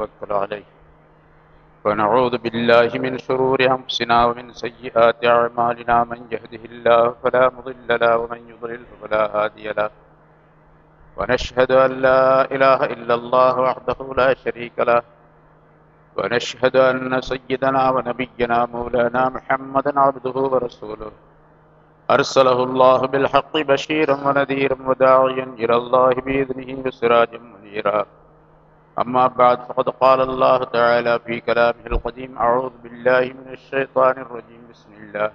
ونتوكل عليه. ونعوذ بالله من شرور أنفسنا ومن سيئات أعمالنا من يهده الله فلا مضل له ومن يضلل فلا هادي له. ونشهد أن لا إله إلا الله وحده لا شريك له. ونشهد أن سيدنا ونبينا مولانا محمدا عبده ورسوله. أرسله الله بالحق بشيرا ونذيرا وداعيا إلى الله بإذنه وسراجا منيرا. أما بعد فقد قال الله تعالى في كلامه القديم أعوذ بالله من الشيطان الرجيم. بسم الله.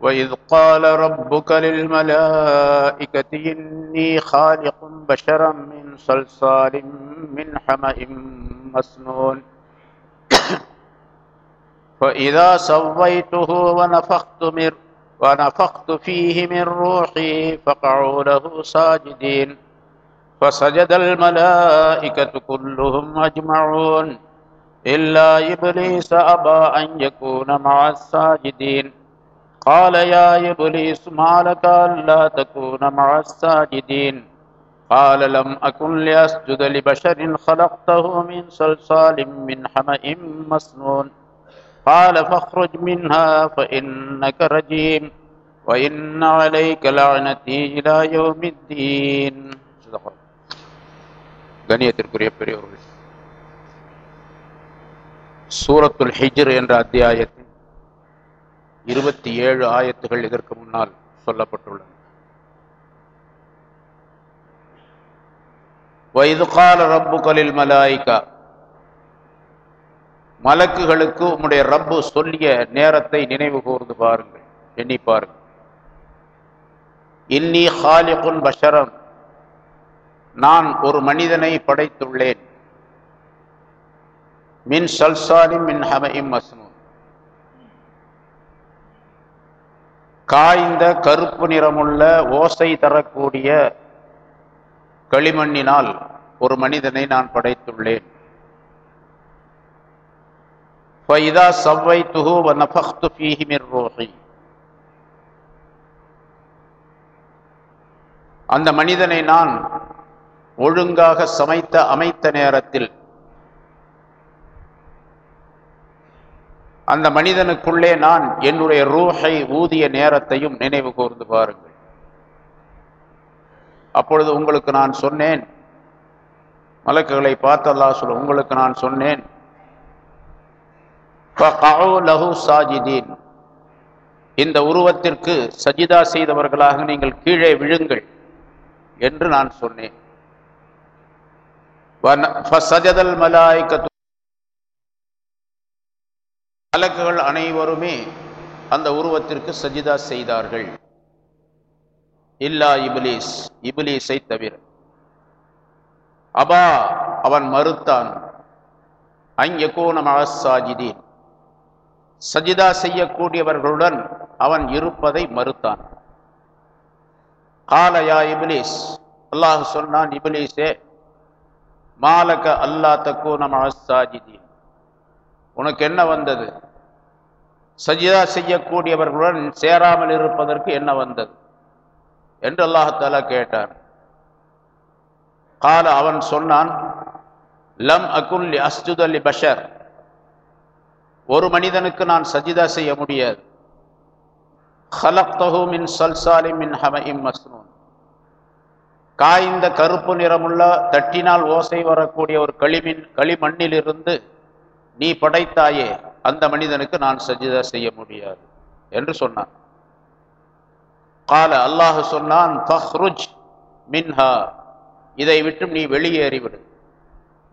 وإذ قال ربك للملائكة إني خالق بشرا من صلصال من حمأ مسنون. فإذا سويته ونفخت من ونفخت فيه من روحي فقعوا له ساجدين. فسجد الملائكة كلهم أجمعون. إلا إبليس أبى أن يكون مع الساجدين. قال يا إبليس ما لك ألا تكون مع الساجدين؟ قال لم أكن لأسجد لبشر خلقته من صلصال من حمأ مسنون. قال فاخرج منها فإنك رجيم. وإن عليك لعنتي إلى يوم الدين. صدق கண்ணியத்திற்குரிய பெரியவர்கள் சூரத்துல் ஹிஜ்ர் என்ற அத்தியாயத்தில் இருபத்தி ஏழு ஆயத்துகள் இதற்கு முன்னால் சொல்லப்பட்டுள்ளன. வயது கால ரப்புகளில் மலாய்கா மலக்குகளுக்கு உம்முடைய ரப்பு சொல்லிய நேரத்தை நினைவு கூர்ந்து பாருங்கள் எண்ணி பாருங்கள். இன்னி ஹாலிகுன் பஷரம் நான் ஒரு மனிதனை படைத்துள்ளேன். மின் சல்சாரி மின் ஹமையும் மஸ்னூன். காய்ந்த கருப்பு நிறமுள்ள ஓசை தரக்கூடிய களிமண்ணினால் ஒரு மனிதனை நான் படைத்துள்ளேன். ஃபைதா சவ்வை துஹு வ நஃபஹ்து அந்த மனிதனை நான் ஒழுங்காக சமைத்த அமைத்த நேரத்தில் அந்த மனிதனுக்குள்ளே நான் என்னுடைய ரூஹை ஊதிய நேரத்தையும் நினைவு கூர்ந்து பாருங்கள். அப்பொழுது உங்களுக்கு நான் சொன்னேன். மலக்குகளை பார்த்தல்லா சொல்ல உங்களுக்கு நான் சொன்னேன். சாஜிதீன். இந்த உருவத்திற்கு சஜிதா செய்தவர்களாக நீங்கள் கீழே விழுங்கள் என்று நான் சொன்னேன். ஃபசஜதல் மலாய்கத்து மலக்குகள் அனைவருமே அந்த உருவத்திற்கு சஜிதா செய்தார்கள் இல்லா இபிலீஸ் இபிலீஸை தவிர அபா அவன் மறுத்தான் அங்கூன மகசாஜிதீன் சஜிதா செய்யக்கூடியவர்களுடன் அவன் இருப்பதை மறுத்தான் காலயா இபிலீஸ் அல்லாஹ் சொன்னான் இபிலீஸே மாலக அல்லா தக்கூன மகசாஜிதீன் உனக்கு என்ன வந்தது? சஜிதா செய்யக்கூடியவர்களுடன் சேராமல் இருப்பதற்கு என்ன வந்தது? என்று அல்லாஹாலா கேட்டார் கால அவன் சொன்னான் லம் அகுல்லி அஸ்துதல்லி பஷர். ஒரு மனிதனுக்கு நான் சஜிதா செய்ய முடியாது. ஹலக்தஹு மின் சல்சாலி மின் ஹமஇம் மஸ்னூன். காய்ந்த கருப்பு நிறமுள்ள தட்டினால் ஓசை வரக்கூடிய ஒரு களிமின் களிமண்ணிலிருந்து நீ படைத்தாயே அந்த மனிதனுக்கு நான் சஜிதா செய்ய முடியாது என்று சொன்னான். கால அல்லாஹ் சொன்னான் ஃபஹ்ருஜ் மின்ஹா. இதை விட்டு நீ வெளியேறிவிடு.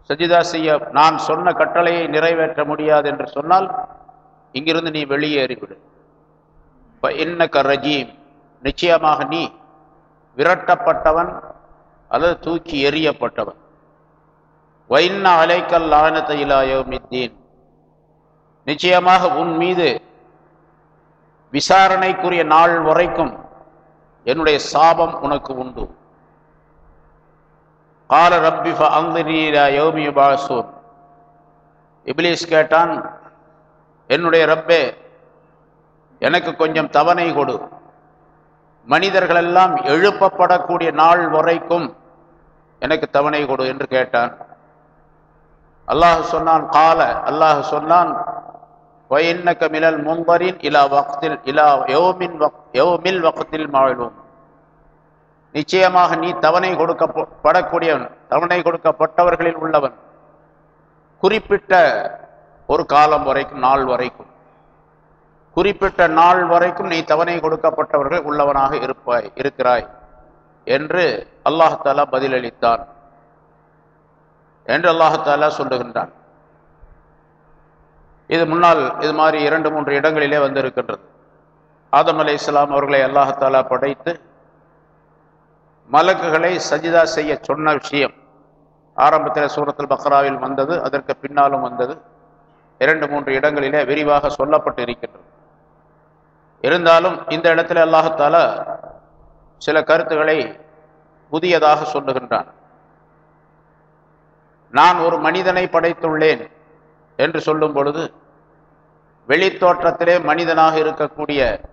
சஜிதா செய்ய நான் சொன்ன கட்டளையை நிறைவேற்ற முடியாது என்று சொன்னால் இங்கிருந்து நீ வெளியேறிவிடு. என்ன கரஜீம் நிச்சயமாக நீ விரட்டப்பட்டவன் அல்லது தூக்கி எறியப்பட்டவன். வைன்ன அலைக்கல் ஆனத்த இலாயோமித்தீன் நிச்சயமாக உன் மீது விசாரணைக்குரிய நாள் வரைக்கும் என்னுடைய சாபம் உனக்கு உண்டு. கால ரப்பி அந்திரீலா யோமி இப்லீஸ் கேட்டான் என்னுடைய ரப்பே எனக்கு கொஞ்சம் தவணை கொடு. மனிதர்களெல்லாம் எழுப்பப்படக்கூடிய நாள் வரைக்கும் எனக்கு தவணை கொடு என்று கேட்டான். அல்லாஹ் சொன்னான் கால. அல்லாஹ் சொன்னான் வயன்னக்க மிலல் மும்பரின் இலா வக்தில் இலா யௌமின் வக் யௌமில் வக்தில் மாழும். நிச்சயமாக நீ தவணை கொடுக்கப்படக்கூடியவன் தவணை கொடுக்கப்பட்டவர்களில் உள்ளவன். குறிப்பிட்ட ஒரு காலம் வரைக்கும் நாள் வரைக்கும். குறிப்பிட்ட நாள் வரைக்கும் நீ தவணை கொடுக்கப்பட்டவர்கள் உள்ளவனாக இருப்பாய் இருக்கிறாய் என்று அல்லாஹாலா பதிலளித்தான் என்று அல்லாஹாலா சொல்லுகின்றான். இது முன்னால் இது மாதிரி இரண்டு மூன்று இடங்களிலே வந்திருக்கின்றது. ஆதம் அலை இஸ்லாம் அவர்களை அல்லாஹாலா படைத்து மலக்குகளை சஜிதா செய்ய சொன்ன விஷயம். ஆரம்பத்தில் சூரத்தில் பக்ராவில் வந்தது அதற்கு பின்னாலும் வந்தது. இரண்டு மூன்று இடங்களிலே விரிவாக சொல்லப்பட்டு இருக்கின்றது இருந்தாலும் இந்த இடத்துல அல்லாஹால சில கருத்துக்களை புதியதாக சொல்லுகின்றான். நான் ஒரு மனிதனை படைத்துள்ளேன் என்று சொல்லும் பொழுது வெளித்தோற்றத்திலே மனிதனாக இருக்கக்கூடிய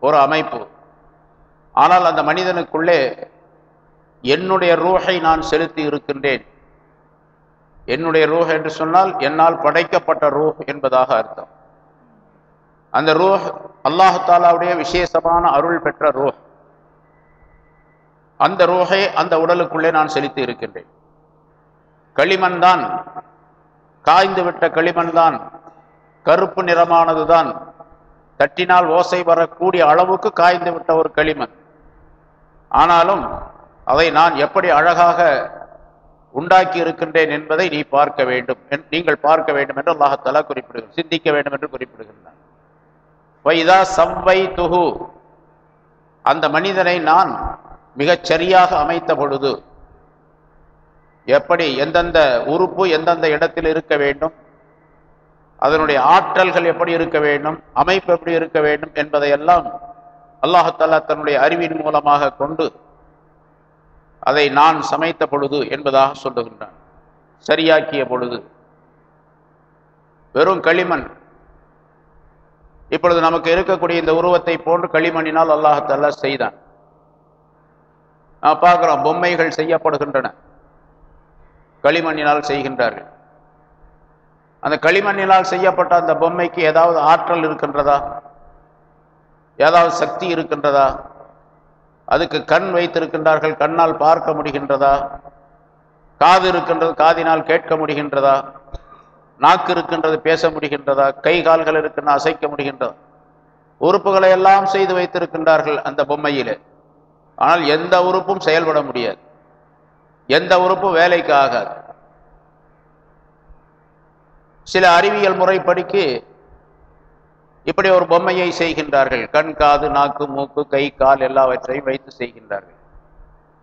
ஒரு அமைப்பு. ஆனால் அந்த மனிதனுக்குள்ளே என்னுடைய ரூஹை நான் செலுத்தி இருக்கின்றேன். என்னுடைய ரூஹ் என்று சொன்னால் என்னால் படைக்கப்பட்ட ரூஹ் என்பதாக அர்த்தம். அந்த ரூஹ் அல்லாஹாலாவுடைய விசேஷமான அருள் பெற்ற ரூஹ். அந்த ரூஹை அந்த உடலுக்குள்ளே நான் செலுத்தி இருக்கின்றேன். களிமண் தான் காய்ந்து விட்ட களிமண் தான் கருப்பு நிறமானதுதான் தட்டினால் ஓசை வரக்கூடிய அளவுக்கு காய்ந்து விட்ட ஒரு களிமண். ஆனாலும் அதை நான் எப்படி அழகாக உண்டாக்கி இருக்கின்றேன் என்பதை நீ பார்க்க வேண்டும். நீங்கள் பார்க்க வேண்டும் என்று அல்லாஹத்தலா குறிப்பிடுகிறார் சிந்திக்க வேண்டும் என்று குறிப்பிடுகின்றான். வைதா சவ்வை துகு அந்த மனிதனை நான் மிகச் சரியாக அமைத்த பொழுது எப்படி எந்தெந்த உறுப்பு எந்தெந்த இடத்தில் இருக்க வேண்டும் அதனுடைய ஆற்றல்கள் எப்படி இருக்க வேண்டும் அமைப்பு எப்படி இருக்க வேண்டும் என்பதையெல்லாம் அல்லாஹத்தாலா தன்னுடைய அறிவின் மூலமாக கொண்டு அதை நான் சமைத்த பொழுது என்பதாக சொல்லுகின்றான். சரியாக்கிய பொழுது. வெறும் களிமண். இப்பொழுது நமக்கு இருக்கக்கூடிய இந்த உருவத்தை போன்று களிமண்ணினால் அல்லாஹத்தாலா செய்தான். பார்க்குறோம் பொம்மைகள் செய்யப்படுகின்றன. களிமண்ணினால் செய்கின்றார்கள். அந்த களிமண்ணினால் செய்யப்பட்ட அந்த பொம்மைக்கு ஏதாவது ஆற்றல் இருக்கின்றதா? ஏதாவது சக்தி இருக்கின்றதா? அதுக்கு கண் வைத்திருக்கின்றார்கள் கண்ணால் பார்க்க முடிகின்றதா? காது இருக்கின்றது காதினால் கேட்க முடிகின்றதா? நாக்கு இருக்கின்றது பேச முடிகின்றதா? கை கால்கள் இருக்கின்ற அசைக்க முடிகின்றதா? உறுப்புகளை எல்லாம் செய்து வைத்திருக்கின்றார்கள் அந்த பொம்மையிலே. ஆனால் எந்த உறுப்பும் செயல்பட முடியாது. எந்த உறுப்பும் வேலைக்கு ஆகாது சில அறிவியல் முறைப்படிக்கு இப்படி ஒரு பொம்மையை செய்கின்றார்கள். கண் காது நாக்கு மூக்கு கை கால் எல்லாவற்றையும் வைத்து செய்கின்றார்கள்.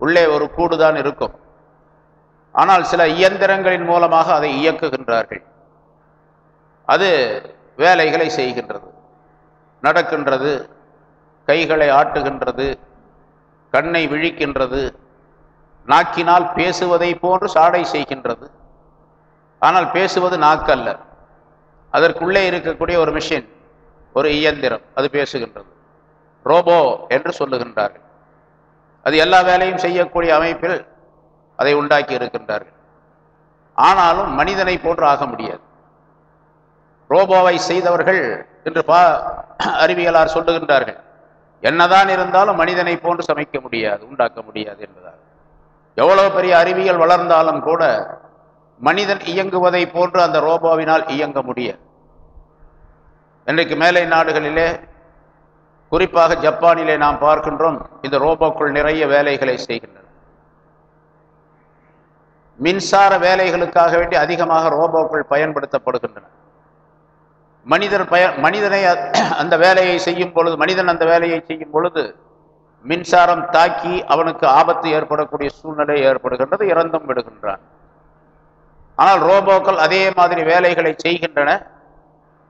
உள்ளே ஒரு கூடுதான் இருக்கும். ஆனால் சில இயந்திரங்களின் மூலமாக அதை இயக்குகின்றார்கள். அது வேலைகளை செய்கின்றது நடக்கின்றது கைகளை ஆட்டுகின்றது கண்ணை விழிக்கின்றது நாக்கினால் பேசுவதை போன்று சாடை செய்கின்றது. ஆனால் பேசுவது நாக்கல்ல. அதற்குள்ளே இருக்கக்கூடிய ஒரு மிஷின் ஒரு இயந்திரம் அது பேசுகின்றது. ரோபோ என்று சொல்லுகின்றார்கள். அது எல்லா வேலையும் செய்யக்கூடிய அமைப்பில் அதை உண்டாக்கி இருக்கின்றார்கள். ஆனாலும் மனிதனை போன்று ஆக முடியாது. ரோபோவை செய்தவர்கள் என்று பா அறிவியலார் சொல்லுகின்றார்கள். என்னதான் இருந்தாலும் மனிதனை போன்று சமைக்க முடியாது உண்டாக்க முடியாது என்பதாக எவ்வளவு பெரிய அறிவியல் வளர்ந்தாலும் கூட மனிதன் இயங்குவதை போன்று அந்த ரோபோவினால் இயங்க முடியாது. இன்றைக்கு மேலை நாடுகளிலே குறிப்பாக ஜப்பானிலே நாம் பார்க்கின்றோம் இந்த ரோபோக்கள் நிறைய வேலைகளை செய்கின்றன. மின்சார வேலைகளுக்காக வேண்டி அதிகமாக ரோபோக்கள் பயன்படுத்தப்படுகின்றன. மனிதர் பய மனிதனை அந்த வேலையை செய்யும் பொழுது மனிதன் அந்த வேலையை செய்யும் பொழுது மின்சாரம் தாக்கி அவனுக்கு ஆபத்து ஏற்படக்கூடிய சூழ்நிலை ஏற்படுகின்றது இறந்தும் விடுகின்றான். ஆனால் ரோபோக்கள் அதே மாதிரி வேலைகளை செய்கின்றன.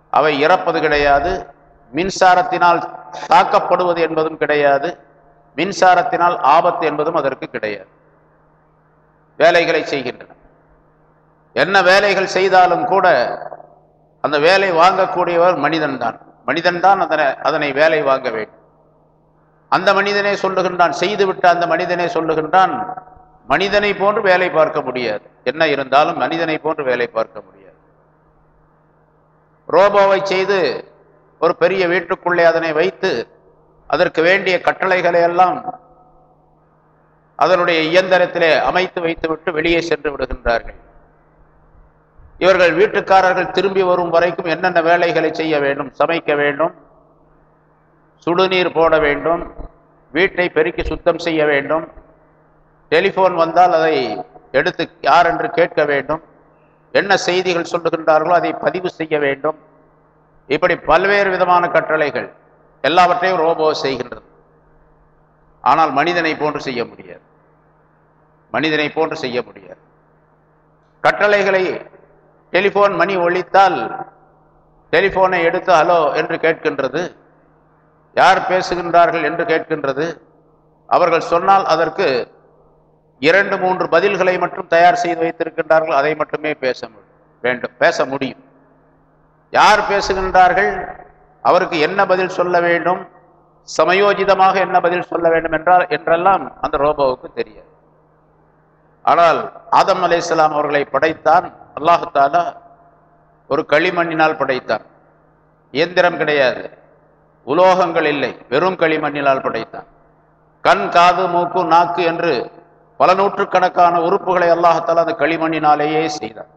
அவை இறப்பது கிடையாது. மின்சாரத்தினால் தாக்கப்படுவது என்பதும் கிடையாது. மின்சாரத்தினால் ஆபத்து என்பதும் அதற்கு கிடையாது. வேலைகளை செய்கின்றன. என்ன வேலைகள் செய்தாலும் கூட அந்த வேலை வாங்கக்கூடியவர் மனிதன் தான். மனிதன் தான் அதனை அதனை வேலை வாங்க வேண்டும். அந்த மனிதனே சொல்லுகின்றான் செய்துவிட்ட அந்த மனிதனே சொல்லுகின்றான் மனிதனை போன்று வேலை பார்க்க முடியாது. என்ன இருந்தாலும் மனிதனை போன்று வேலை பார்க்க முடியாது. ரோபோவை செய்து ஒரு பெரிய வீட்டுக்குள்ளே அதனை வைத்து அதற்கு வேண்டிய கட்டளைகளை எல்லாம் அதனுடைய இயந்திரத்திலே அமைத்து வைத்துவிட்டு வெளியே சென்று விடுகின்றார்கள். இவர்கள் வீட்டுக்காரர்கள் திரும்பி வரும் வரைக்கும் என்னென்ன வேலைகளை செய்ய வேண்டும்? சமைக்க வேண்டும். சுடுநீர் போட வேண்டும். வீட்டை பெருக்கி சுத்தம் செய்ய வேண்டும். டெலிஃபோன் வந்தால் அதை எடுத்து யார் என்று கேட்க வேண்டும். என்ன செய்திகள் சொல்லுகின்றார்களோ அதை பதிவு செய்ய வேண்டும். இப்படி பல்வேறு விதமான கட்டளைகள் எல்லாவற்றையும் ரோபோ செய்கின்றது. ஆனால் மனிதனை போன்று செய்ய முடியாது. மனிதனை போன்று செய்ய முடியாது. கட்டளைகளை டெலிஃபோன் மணி ஒழித்தால் டெலிஃபோனை எடுத்து ஹலோ என்று கேட்கின்றது. யார் பேசுகின்றார்கள் என்று கேட்கின்றது. அவர்கள் சொன்னால் அதற்கு இரண்டு மூன்று பதில்களை மட்டும் தயார் செய்து வைத்திருக்கின்றார்கள். அதை மட்டுமே பேச வேண்டும் பேச முடியும். யார் பேசுகின்றார்கள்? அவருக்கு என்ன பதில் சொல்ல வேண்டும்? சமயோஜிதமாக என்ன பதில் சொல்ல வேண்டும் என்றால் என்றெல்லாம் அந்த ரோபோவுக்கு தெரியாது. ஆனால் ஆதம் அலை அவர்களை படைத்தான். அல்லாஹத்தாலா ஒரு களிமண்ணினால் படைத்தான். இயந்திரம் கிடையாது. உலோகங்கள் இல்லை. வெறும் களிமண்ணினால் படைத்தான். கண் காது மூக்கு நாக்கு என்று பல நூற்றுக்கணக்கான உறுப்புகளை அல்லாஹால அந்த களிமண்ணினாலேயே செய்தான்.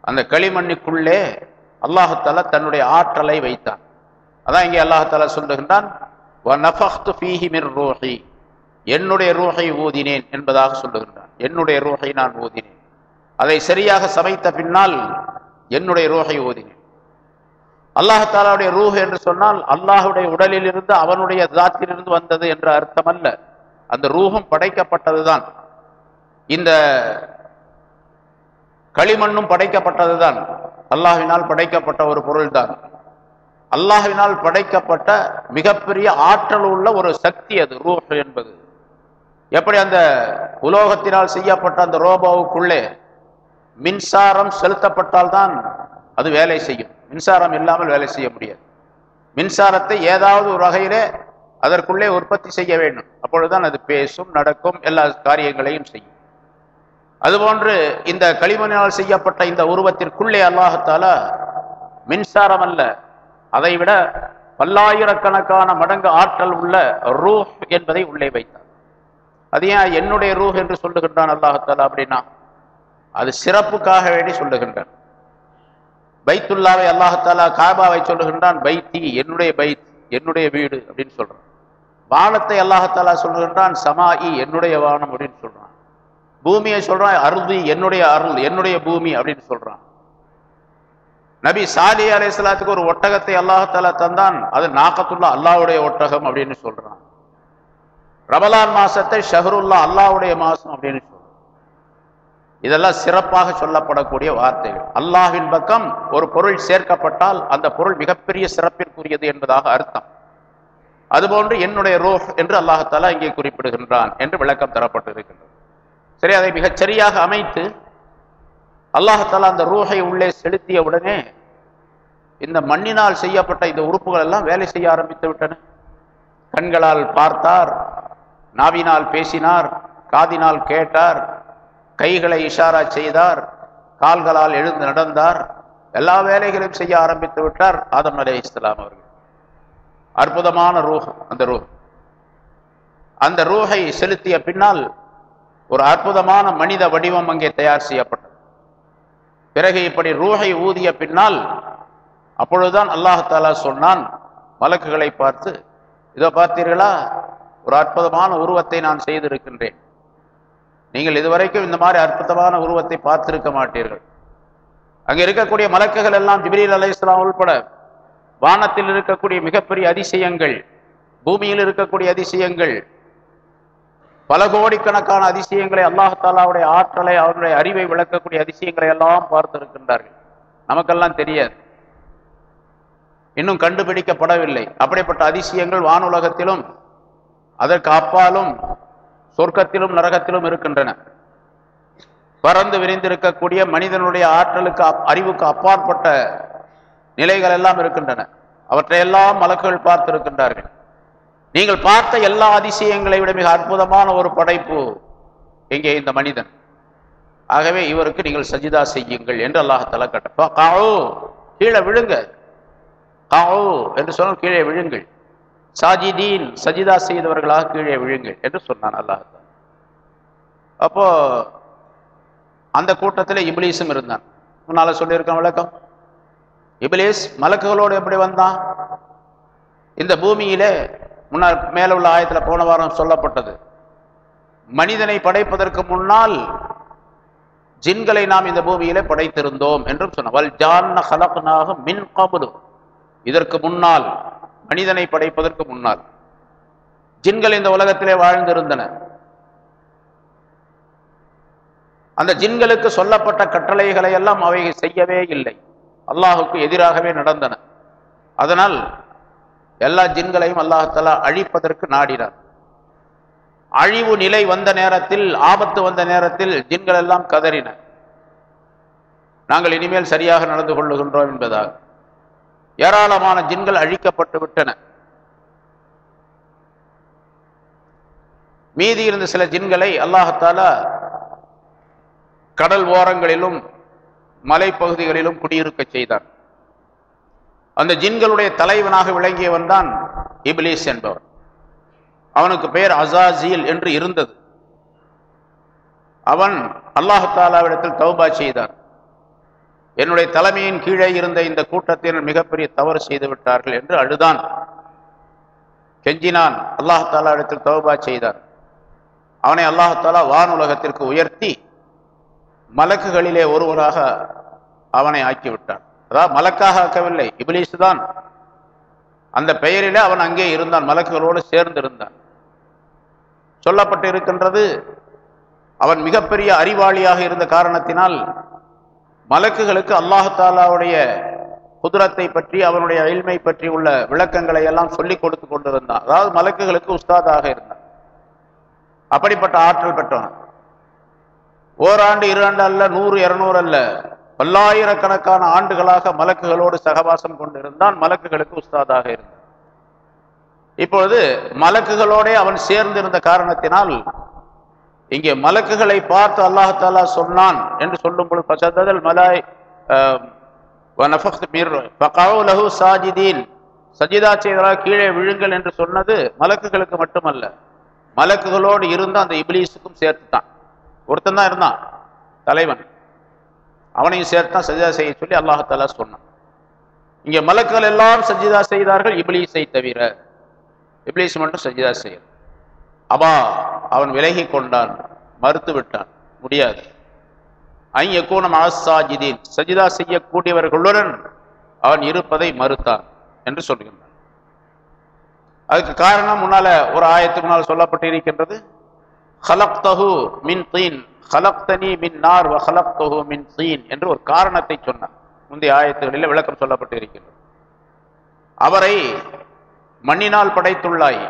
அந்த களிமண்ணுக்குள்ளே அல்லாஹத்தால தன்னுடைய ஆற்றலை வைத்தான். அதான் இங்கே அல்லாஹத்தாலா சொல்லுகின்றான் என்னுடைய ரூஹை ஊதினேன் என்பதாக சொல்லுகின்றான். என்னுடைய ரூஹை நான் ஊதினேன். அதை சரியாக சமைத்த பின்னால் என்னுடைய ரூஹை ஊதினேன் அல்லாஹாலாவுடைய ரூஹ் என்று சொன்னால் அல்லாஹுடைய உடலில் இருந்து அவனுடைய தாத்திலிருந்து வந்தது என்ற அர்த்தம் அல்ல அந்த ரூகம் படைக்கப்பட்டதுதான். இந்த களிமண்ணும் படைக்கப்பட்டதுதான். அல்லாஹினால் படைக்கப்பட்ட ஒரு பொருள்தான். அல்லாஹினால் படைக்கப்பட்ட மிகப்பெரிய ஆற்றல் உள்ள ஒரு சக்தி அது ரூஹ் என்பது. எப்படி அந்த உலோகத்தினால் செய்யப்பட்ட அந்த ரோபோவுக்குள்ளே மின்சாரம் செலுத்தப்பட்டால்தான் அது வேலை செய்யும். மின்சாரம் இல்லாமல் வேலை செய்ய முடியாது. மின்சாரத்தை ஏதாவது ஒரு வகையிலே அதற்குள்ளே உற்பத்தி செய்ய வேண்டும். அப்பொழுதுதான் அது பேசும் நடக்கும் எல்லா காரியங்களையும் செய்யும். அதுபோன்று இந்த களிமணினால் செய்யப்பட்ட இந்த உருவத்திற்குள்ளே அல்லாஹத்தால மின்சாரம் அல்ல. அதை விட பல்லாயிரக்கணக்கான மடங்கு ஆற்றல் உள்ள ரூஹ் என்பதை உள்ளே வைத்தார். அது ஏன் என்னுடைய ரூஹ் என்று சொல்லுகின்றான் அல்லாஹத்தாலா அப்படின்னா அது சிறப்புக்காக வேண்டி சொல்லுகின்றான். பைத்துல்லாவை அல்லாஹாலா காபாவை சொல்லுகின்றான் பைத்தி என்னுடைய பைத் என்னுடைய வீடு அப்படின்னு சொல்றான். வானத்தை அல்லாஹாலா சொல்லுகின்றான் சமாயி என்னுடைய வானம் அப்படின்னு சொல்றான். பூமியை சொல்றான் அருதி என்னுடைய அருள் என்னுடைய பூமி அப்படின்னு சொல்றான். நபி சாலி அலையாத்துக்கு ஒரு ஒட்டகத்தை அல்லாஹாலா தந்தான் அது நாக்கத்துள்ள அல்லாவுடைய ஒட்டகம் அப்படின்னு சொல்றான். ரமலான் மாசத்தை ஷஹருல்லா அல்லாவுடைய மாசம் அப்படின்னு இதெல்லாம் சிறப்பாக சொல்லப்படக்கூடிய வார்த்தைகள். அல்லாஹின் பக்கம் ஒரு பொருள் சேர்க்கப்பட்டால் அந்த பொருள் மிகப்பெரிய சிறப்பிற்குரியது என்பதாக அர்த்தம். அதுபோன்று என்னுடைய ரோஹ் என்று அல்லாஹாலா இங்கே குறிப்பிடுகின்றான் என்று விளக்கம் தரப்பட்டு இருக்கின்றது சரி அதை மிகச் சரியாக அமைத்து அல்லாஹாலா அந்த ரூஹை உள்ளே செலுத்திய உடனே இந்த மண்ணினால் செய்யப்பட்ட இந்த உறுப்புகள் எல்லாம் வேலை செய்ய ஆரம்பித்து விட்டன. கண்களால் பார்த்தார் நாவினால் பேசினார் காதினால் கேட்டார் கைகளை இஷாரா செய்தார் கால்களால் எழுந்து நடந்தார் எல்லா வேலைகளையும் செய்ய ஆரம்பித்து விட்டார் ஆதம் அலே இஸ்லாம் அவர்கள். அற்புதமான ரூஹ் அந்த ரூஹ். அந்த ரூஹை செலுத்திய பின்னால் ஒரு அற்புதமான மனித வடிவம் அங்கே தயார் செய்யப்பட்டது. பிறகு இப்படி ரூஹை ஊதிய பின்னால் அப்பொழுதுதான் அல்லாஹாலா சொன்னான் மலக்குகளை பார்த்து இதோ பார்த்தீர்களா? ஒரு அற்புதமான உருவத்தை நான் செய்திருக்கின்றேன். நீங்கள் இதுவரைக்கும் இந்த மாதிரி அற்புதமான உருவத்தை பார்த்திருக்க மாட்டீர்கள். அங்க இருக்கக்கூடிய மலக்குகள் எல்லாம் ஜிபிரில் அலை இஸ்லாம் உள்பட வானத்தில் இருக்கக்கூடிய மிகப்பெரிய அதிசயங்கள் பூமியில் இருக்கக்கூடிய அதிசயங்கள் பல கோடிக்கணக்கான அதிசயங்களை அல்லாஹாலாவுடைய ஆற்றலை அவருடைய அறிவை விளக்கக்கூடிய அதிசயங்களை எல்லாம் பார்த்திருக்கின்றார்கள். நமக்கெல்லாம் தெரியாது. இன்னும் கண்டுபிடிக்கப்படவில்லை. அப்படிப்பட்ட அதிசயங்கள் வானுலகத்திலும் அதற்கு அப்பாலும் சொர்க்கத்திலும் நரகத்திலும் இருக்கின்றன. பறந்து விரிந்திருக்கக்கூடிய மனிதனுடைய ஆற்றலுக்கு அறிவுக்கு அப்பாற்பட்ட நிலைகள் எல்லாம் இருக்கின்றன. அவற்றையெல்லாம் மலக்குகள் பார்த்திருக்கின்றார்கள். நீங்கள் பார்த்த எல்லா அதிசயங்களை விட மிக அற்புதமான ஒரு படைப்பு எங்கே இந்த மனிதன். ஆகவே இவருக்கு நீங்கள் சஜிதா செய்யுங்கள் என்று அல்லாஹால கட்ட காओ கீழே விழுங்க. காओ என்று சொன்னால் கீழே விழுங்கள். சாஜிதீன் சஜிதா செய்தவர்களாக கீழே விழுங்கள் என்று சொன்னான் அல்லாஹால அப்போ அந்த கூட்டத்தில் இபிலீஸும் இருந்தான். முன்னால் சொல்லியிருக்கான் விளக்கம். இபிலீஸ் மலக்குகளோடு எப்படி வந்தான்? இந்த பூமியிலே முன்னால் மேலே உள்ள ஆயத்தில் போன வாரம் சொல்லப்பட்டது. மனிதனை படைப்பதற்கு முன்னால் ஜின்களை நாம் இந்த பூமியிலே படைத்திருந்தோம் என்றும் சொன்ன மின் கபுலு. இதற்கு முன்னால் மனிதனை படைப்பதற்கு முன்னால். ஜின்கள் இந்த உலகத்திலே வாழ்ந்திருந்தன. அந்த ஜின்களுக்கு சொல்லப்பட்ட கட்டளைகளை எல்லாம் அவை செய்யவே இல்லை. அல்லாஹுக்கு எதிராகவே நடந்தன. அதனால் எல்லா ஜின்களையும் அல்லாஹாலா அழிப்பதற்கு நாடினார். அழிவு நிலை வந்த நேரத்தில் ஆபத்து வந்த நேரத்தில் ஜின்கள் எல்லாம் கதறின. நாங்கள் இனிமேல் சரியாக நடந்து கொள்ளுகின்றோம் என்பதாக ஏராளமான ஜின்கள் அழிக்கப்பட்டு விட்டன. மீதி இருந்த சில ஜின்களை அல்லாஹத்தால கடல் ஓரங்களிலும் மலைப்பகுதிகளிலும் குடியிருக்க செய்தான். அந்த ஜின்களுடைய தலைவனாக விளங்கியவன் தான் இப்லீஸ் என்பவர். அவனுக்கு பெயர் அசாசியல் என்று இருந்தது. அவன் அல்லாஹத்தாலாவிடத்தில் தௌபா செய்தான். என்னுடைய தலைமையின் கீழே இருந்த இந்த கூட்டத்தினர் மிகப்பெரிய தவறு செய்து விட்டார்கள் என்று அழுதான். கெஞ்சினான். அல்லாஹாலா இடத்தில் தௌபா செய்தான் அவனை அல்லாஹாலா வானுலகத்திற்கு உயர்த்தி மலக்குகளிலே ஒருவராக அவனை ஆக்கிவிட்டான். அதாவது மலக்காக ஆக்கவில்லை இபிலிஸ் தான். அந்த பெயரிலே அவன் அங்கே இருந்தான் மலக்குகளோடு சேர்ந்து இருந்தான் சொல்லப்பட்டு இருக்கின்றது அவன் மிகப்பெரிய அறிவாளியாக இருந்த காரணத்தினால் மலக்குகளுக்கு அல்லாஹாலாவுடைய குதிரத்தை பற்றி அவனுடைய அயல்மை பற்றி உள்ள விளக்கங்களை எல்லாம் சொல்லிக் கொடுத்து கொண்டிருந்தான். அதாவது மலக்குகளுக்கு உஸ்தாதாக இருந்தான். அப்படிப்பட்ட ஆற்றல் பெற்றவன். ஓராண்டு இரண்டு அல்ல நூறு இருநூறு அல்ல பல்லாயிரக்கணக்கான ஆண்டுகளாக மலக்குகளோடு சகவாசம் கொண்டிருந்தான் மலக்குகளுக்கு உஸ்தாதாக இருந்தான். இப்பொழுது மலக்குகளோட அவன் சேர்ந்திருந்த காரணத்தினால் இங்கே மலக்குகளை பார்த்து அல்லாஹாலா சொன்னான் என்று சொல்லும் பொழுது பசதல் மலாய் சாஜிதீன். சஜிதா செய்தலாக கீழே விழுங்கள் என்று சொன்னது மலக்குகளுக்கு மட்டுமல்ல மலக்குகளோடு இருந்து அந்த இபிலீஸுக்கும் சேர்த்துத்தான். ஒருத்தன் தான் இருந்தான் தலைவன். அவனையும் சேர்த்தான் சஜிதா செய்ய சொல்லி அல்லாஹாலா சொன்னான். இங்கே மலக்குகள் எல்லாம் சஜிதா செய்தார்கள் இபிலீஸை தவிர. இபிலீஸ் மட்டும் சஜிதா செய்ய அபா அவன் விலகி கொண்டான் மறுத்து விட்டான். முடியாது. ஐயக்கூனம் ஆசாஜிதீன் சஜிதா செய்யக்கூடியவர்களுடன் அவன் இருப்பதை மறுத்தான் என்று சொல்கின்றான். அதுக்கு காரணம் முன்னால ஒரு ஆயத்துக்கு முன்னால் சொல்லப்பட்டு இருக்கின்றது ஹலக்தஹு மின் தீன் ஹலக்தனி மின் நார் வ ஹலக்தஹு மின் தீன் என்று ஒரு காரணத்தை சொன்னான். முந்தைய ஆயத்துகளில் விளக்கம் சொல்லப்பட்டு இருக்கின்றது அவரை மண்ணினால் படைத்துள்ளாய்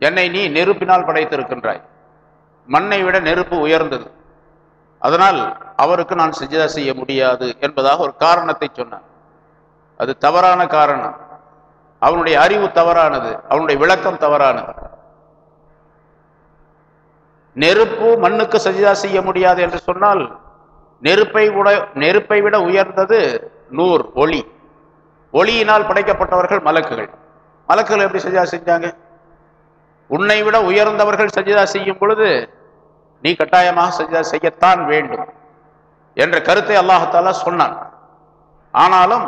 என்னை நீ நெருப்பினால் படைத்திருக்கின்றாய். மண்ணை விட நெருப்பு உயர்ந்தது. அதனால் அவருக்கு நான் சஜிதா செய்ய முடியாது என்பதாக ஒரு காரணத்தை சொன்னான். அது தவறான காரணம். அவனுடைய அறிவு தவறானது. அவனுடைய விளக்கம் தவறானது. நெருப்பு மண்ணுக்கு சஜிதா செய்ய முடியாது என்று சொன்னால் நெருப்பை விட நெருப்பை விட உயர்ந்தது நூர் ஒளி. ஒளியினால் படைக்கப்பட்டவர்கள் மலக்குகள். மலக்குகள் எப்படி சஜிதா செஞ்சாங்க? உன்னை விட உயர்ந்தவர்கள் சஜிதா செய்யும் பொழுது நீ கட்டாயமாக சஜிதா செய்யத்தான் வேண்டும் என்ற கருத்தை அல்லாஹாலா சொன்னான். ஆனாலும்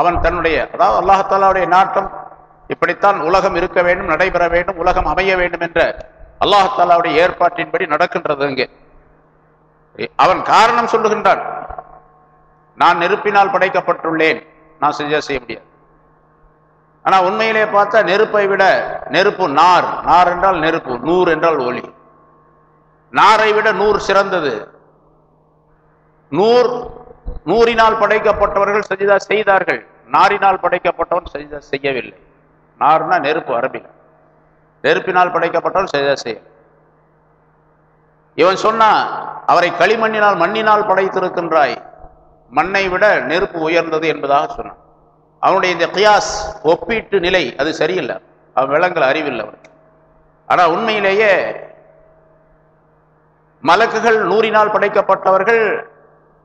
அவன் தன்னுடைய அதாவது அல்லாஹாலாவுடைய நாட்டம் இப்படித்தான் உலகம் இருக்க வேண்டும் நடைபெற வேண்டும் உலகம் அமைய வேண்டும் என்ற அல்லாஹாலாவுடைய ஏற்பாட்டின்படி நடக்கின்றது இங்கே. அவன் காரணம் சொல்லுகின்றான் நான் நெருப்பினால் படைக்கப்பட்டுள்ளேன் நான் சஜிதா செய்ய முடியாது. ஆனால் உண்மையிலே பார்த்தா நெருப்பை விட நெருப்பு நார். நார் என்றால் நெருப்பு நூறு என்றால் ஒளி நாரை விட நூறு சிறந்தது. நூர் நூறினால் படைக்கப்பட்டவர்கள் சஜிதா செய்தார்கள். நாரினால் படைக்கப்பட்டவன் சஜிதா செய்யவில்லை. நார்னா நெருப்பு அரபில். நெருப்பினால் படைக்கப்பட்டவன் சஜிதா செய்ய. இவன் சொன்னா அவரை களிமண்ணினால் மண்ணினால் படைத்திருக்கின்றாய். மண்ணை விட நெருப்பு உயர்ந்தது என்பதாக சொன்னான். அவனுடைய இந்த கியாஸ் ஒப்பீட்டு நிலை அது சரியில்லை. அவன் விலங்குகள் அறிவில்லை அவனுக்கு. ஆனால் உண்மையிலேயே மலக்குகள் நூறினால் படைக்கப்பட்டவர்கள்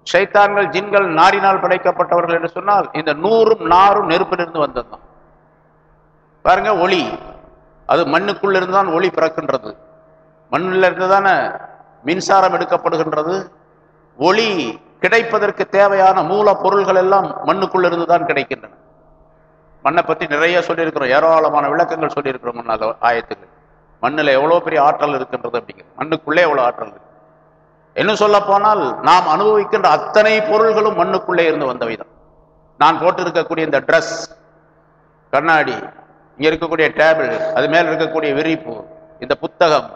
சைத்தான்கள் ஜின்கள் நாரினால் படைக்கப்பட்டவர்கள் என்று சொன்னால் இந்த நூறும் நாரும் நெருப்பிலிருந்து வந்ததுதான் பாருங்க ஒளி. அது மண்ணுக்குள்ளிருந்துதான் தான் ஒளி பிறக்கின்றது. மண்ணில் இருந்து தானே மின்சாரம் எடுக்கப்படுகின்றது. ஒளி கிடைப்பதற்கு தேவையான மூலப்பொருள்கள் எல்லாம் மண்ணுக்குள்ளிருந்து தான் கிடைக்கின்றன. மண்ணை பற்றி நிறைய சொல்லியிருக்கிறோம். ஏராளமான விளக்கங்கள் சொல்லியிருக்கிறோம் முன்னால ஆயத்துக்கு. மண்ணில் எவ்வளோ பெரிய ஆற்றல் இருக்கின்றது அப்படிங்கிறது மண்ணுக்குள்ளே எவ்வளோ ஆற்றல் இருக்கு? என்ன சொல்ல போனால் நாம் அனுபவிக்கின்ற அத்தனை பொருள்களும் மண்ணுக்குள்ளே இருந்து வந்தவைதான். நான் போட்டிருக்கக்கூடிய இந்த ட்ரெஸ் கண்ணாடி இங்கே இருக்கக்கூடிய டேபிள் அது மேல் இருக்கக்கூடிய விரிப்பு இந்த புத்தகம்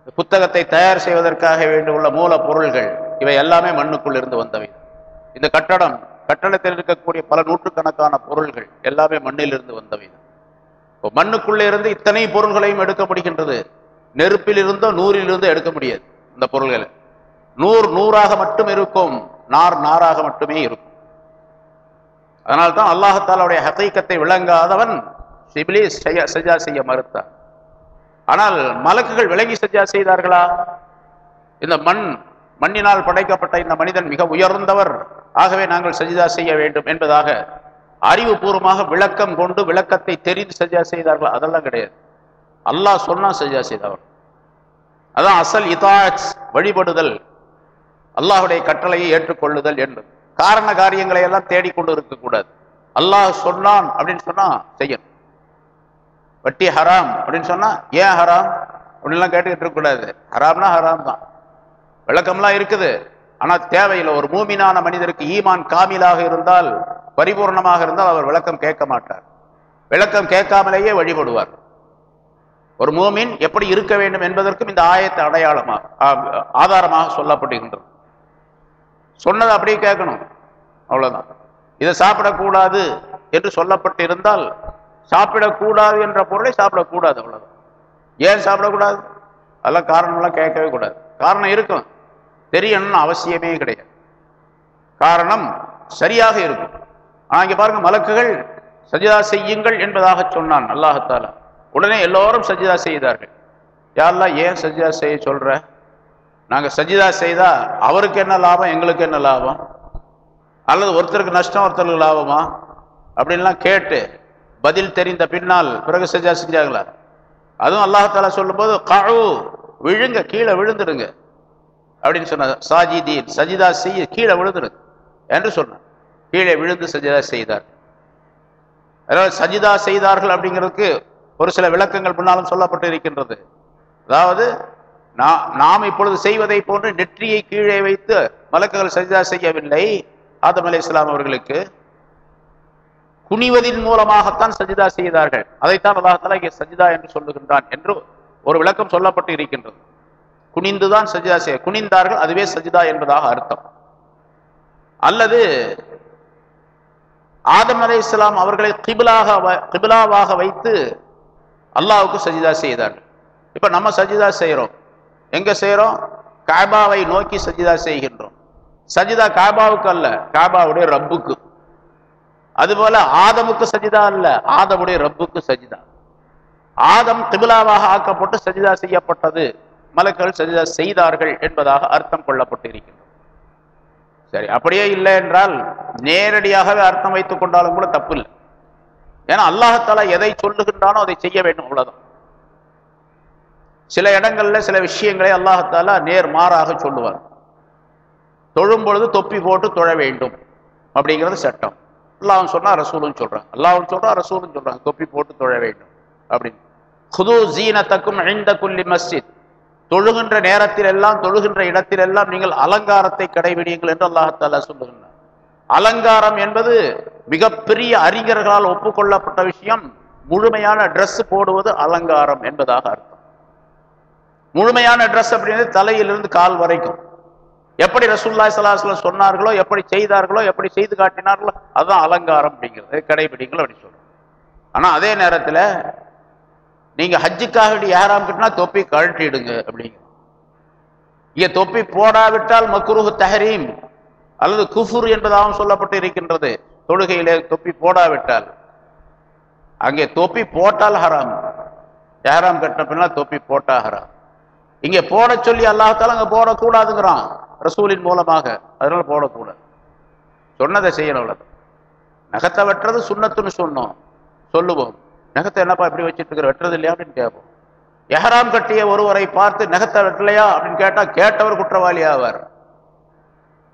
இந்த புத்தகத்தை தயார் செய்வதற்காக வேண்டியுள்ள மூல பொருள்கள் இவை எல்லாமே மண்ணுக்குள் இருந்து வந்தவை. இந்த கட்டடம் கட்டடத்தில் இருக்கக்கூடிய பல நூற்றுக்கணக்கான பொருள்கள் எல்லாமே மண்ணிலிருந்து வந்தவை. இப்போ மண்ணுக்குள்ளே இருந்து இத்தனை பொருள்களையும் எடுக்க முடிகின்றது. நெருப்பில் இருந்தோ நூறில் இருந்தோ எடுக்க முடியாது இந்த பொருள்களை. நூறு நூறாக மட்டும் இருக்கும். நார் நாராக மட்டுமே இருக்கும். அதனால்தான் அல்லாஹத்தாலுடைய ஹத்தைக்கத்தை விளங்காதவன் சிபிலி செய்ய சஜா செய்ய மறுத்தான் ஆனால் மலக்குகள் விளங்கி சஜா செய்தார்களா? இந்த மண் மண்ணினால் படைக்கப்பட்ட இந்த மனிதன் மிக உயர்ந்தவர். ஆகவே நாங்கள் சஜிதா செய்ய வேண்டும் என்பதாக அறிவுபூர்வமாக விளக்கம் கொண்டு விளக்கத்தை தெரிந்து சஜா செய்தார்கள். அதெல்லாம் கிடையாது. அல்லாஹ் சொன்னா சஜா செய்தவர் அதான் அசல் இதாஜ் வழிபடுதல் அல்லாஹுடைய கட்டளையை ஏற்றுக்கொள்ளுதல் என்று. காரண காரியங்களை எல்லாம் தேடிக்கொண்டு இருக்கக்கூடாது. அல்லாஹ் சொன்னான் அப்படின்னு சொன்னா செய்யணும். வட்டி ஹராம் அப்படின்னு சொன்னா ஏன் ஹராம்? அப்படின்லாம் கேட்டுக்கிட்டு இருக்கக்கூடாது. ஹராம்னா ஹராம் தான் விளக்கம்லாம் இருக்குது. ஆனா தேவையில்லை. ஒரு மூமினான மனிதருக்கு ஈமான் காமிலாக இருந்தால் பரிபூர்ணமாக இருந்தால் அவர் விளக்கம் கேட்க மாட்டார். விளக்கம் கேட்காமலேயே வழிபடுவார். ஒரு மூமின் எப்படி இருக்க வேண்டும் என்பதற்கும் இந்த ஆயத்தை அடையாளமாக ஆ- ஆதாரமாக சொல்லப்படுகின்றது. சொன்னதை அப்படியே கேட்கணும். அவ்வளோதான் இதை சாப்பிடக்கூடாது என்று சொல்லப்பட்டு இருந்தால் சாப்பிடக்கூடாது என்ற பொருளை சாப்பிடக்கூடாது அவ்வளோதான் ஏன் சாப்பிடக்கூடாது? அதெல்லாம் காரணம்லாம் கேட்கவே கூடாது. காரணம் இருக்கும். தெரியணும்னு அவசியமே கிடையாது. காரணம் சரியாக இருக்கும். ஆனால் இங்கே பாருங்க மலக்குகள் சஜிதா செய்யுங்கள் என்பதாக சொன்னான் அல்லாஹத்தாலா. உடனே எல்லோரும் சஜிதா செய்தார்கள். யாரெல்லாம் ஏன் சஜிதா செய்ய சொல்கிற நாங்கள் சஜிதா செய்தால் அவருக்கு என்ன லாபம் எங்களுக்கு என்ன லாபம்? அல்லது ஒருத்தருக்கு நஷ்டம் ஒருத்தருக்கு லாபமா? அப்படின்லாம் கேட்டு பதில் தெரிந்த பின்னால் பிறகு சஜிதா செஞ்சாங்களா? அதுவும் அல்லாஹாலா சொல்லும்போது கழு விழுங்க கீழே விழுந்துடுங்க அப்படின்னு சொன்னார் சாஜிதீன் சஜிதா செய்ய கீழே விழுந்துருது என்று சொன்னார். கீழே விழுந்து சஜிதா செய்தார். அதாவது சஜிதா செய்தார்கள் அப்படிங்கிறதுக்கு ஒரு சில விளக்கங்கள் முன்னாலும் சொல்லப்பட்டு இருக்கின்றது அதாவது நா- நாம் இப்பொழுது செய்வதை போன்று நெற்றியை கீழே வைத்து மலக்குகள் சஜிதா செய்யவில்லை. ஆதம் அலி இஸ்லாம் அவர்களுக்கு குனிவதின் மூலமாகத்தான் சஜிதா செய்தார்கள். அதைத்தான் அல்லாஹால இங்கே சஜிதா என்று சொல்லுகின்றான் என்று ஒரு விளக்கம் சொல்லப்பட்டு இருக்கின்றது குனிந்துதான் சஜிதா செய்ய குனிந்தார்கள் அதுவே சஜிதா என்பதாக அர்த்தம். அல்லது ஆதம் அலை இஸ்லாம் அவர்களை கிபிலாக வ- கிபிலாவாக வைத்து அல்லாவுக்கு சஜிதா செய்தார்கள் இப்ப நம்ம சஜிதா செய்யறோம் எங்க செய்யறோம் காபாவை நோக்கி சஜிதா செய்கின்றோம். சஜிதா காபாவுக்கு அல்ல காபாவுடைய ரப்புக்கு. அதுபோல ஆதமுக்கு சஜிதா அல்ல ஆதமுடைய ரப்புக்கு சஜிதா. ஆதம் கிபிலாவாக ஆக்கப்பட்டு சஜிதா செய்யப்பட்டது. மலக்கள் சஜிதா செய்தார்கள் என்பதாக அர்த்தம் கொள்ளப்பட்டு இருக்கின்றது சரி அப்படியே இல்லை என்றால் நேரடியாகவே அர்த்தம் வைத்துக் கொண்டாலும் கூட தப்பு இல்லை ஏன்னா அல்லாஹத்தாலா எதை சொல்லுகின்றானோ அதை செய்ய வேண்டும் அவ்வளவுதான். சில இடங்கள்ல சில விஷயங்களை அல்லாஹத்தாலா நேர் மாறாக சொல்லுவார். தொழும் பொழுது தொப்பி போட்டு தொழ வேண்டும் அப்படிங்கிறது சட்டம். அல்லாவும் சொன்னா ரசூலும் சொல்றான். அல்லாவும் சொல்றான் ரசூலும் சொல்றாங்க தொப்பி போட்டு தொழ வேண்டும் அப்படின்னு. குது ஜீனத்தக்கும் ஐந்த குல்லி மஸ்ஜித். தொழுகின்ற நேரத்தில் எல்லாம் தொழுகின்ற இடத்தில் எல்லாம் நீங்கள் அலங்காரத்தை கடைபிடியுங்கள் என்று அல்லாஹால சொல்லுகின்றார் அலங்காரம் என்பது மிகப்பெரிய அறிஞர்களால் ஒப்புக்கொள்ளப்பட்ட விஷயம். முழுமையான ட்ரெஸ் போடுவது அலங்காரம் என்பதாக அர்த்தம். முழுமையான ட்ரெஸ் அப்படிங்கிறது தலையிலிருந்து கால் வரைக்கும். எப்படி ரசூல்லாய் சலாஹலம் சொன்னார்களோ எப்படி செய்தார்களோ எப்படி செய்து காட்டினார்களோ அதுதான் அலங்காரம் அப்படிங்கிறது. கடைபிடிங்கள் அப்படி சொல்றோம். ஆனால் அதே நேரத்தில் நீங்க ஹஜ்ஜுக்காக யாராம் ஏறாம தொப்பி கழட்டிடுங்க அப்படிங்க இங்க தொப்பி போடாவிட்டால் மக்ருஹு தஹரீம் அல்லது குஃபுர் என்பதாகவும் சொல்லப்பட்டு இருக்கின்றது. தொழுகையிலே தொப்பி போடாவிட்டால். அங்கே தொப்பி போட்டால் ஹராம். ஏறாம் கட்டின பின்னால் தொப்பி போட்டா ஹராம். இங்க போட சொல்லி அல்லாஹால அங்க போடக்கூடாதுங்கிறான். ரசூலின் மூலமாக. அதனால போடக்கூடாது. சொன்னதை செய்யணும் அவ்வளவு நகத்தை வெட்டுறது சுண்ணத்துன்னு சொன்னோம். சொல்லுவோம். நகத்தை என்னப்பா இப்படி வச்சுட்டு இருக்கிற வெட்டுறது இல்லையா அப்படின்னு கேட்போம். எஹராம் கட்டிய ஒருவரை பார்த்து நகத்தை வெட்டலையா? அப்படின்னு கேட்டால் கேட்டவர் குற்றவாளி ஆவார்.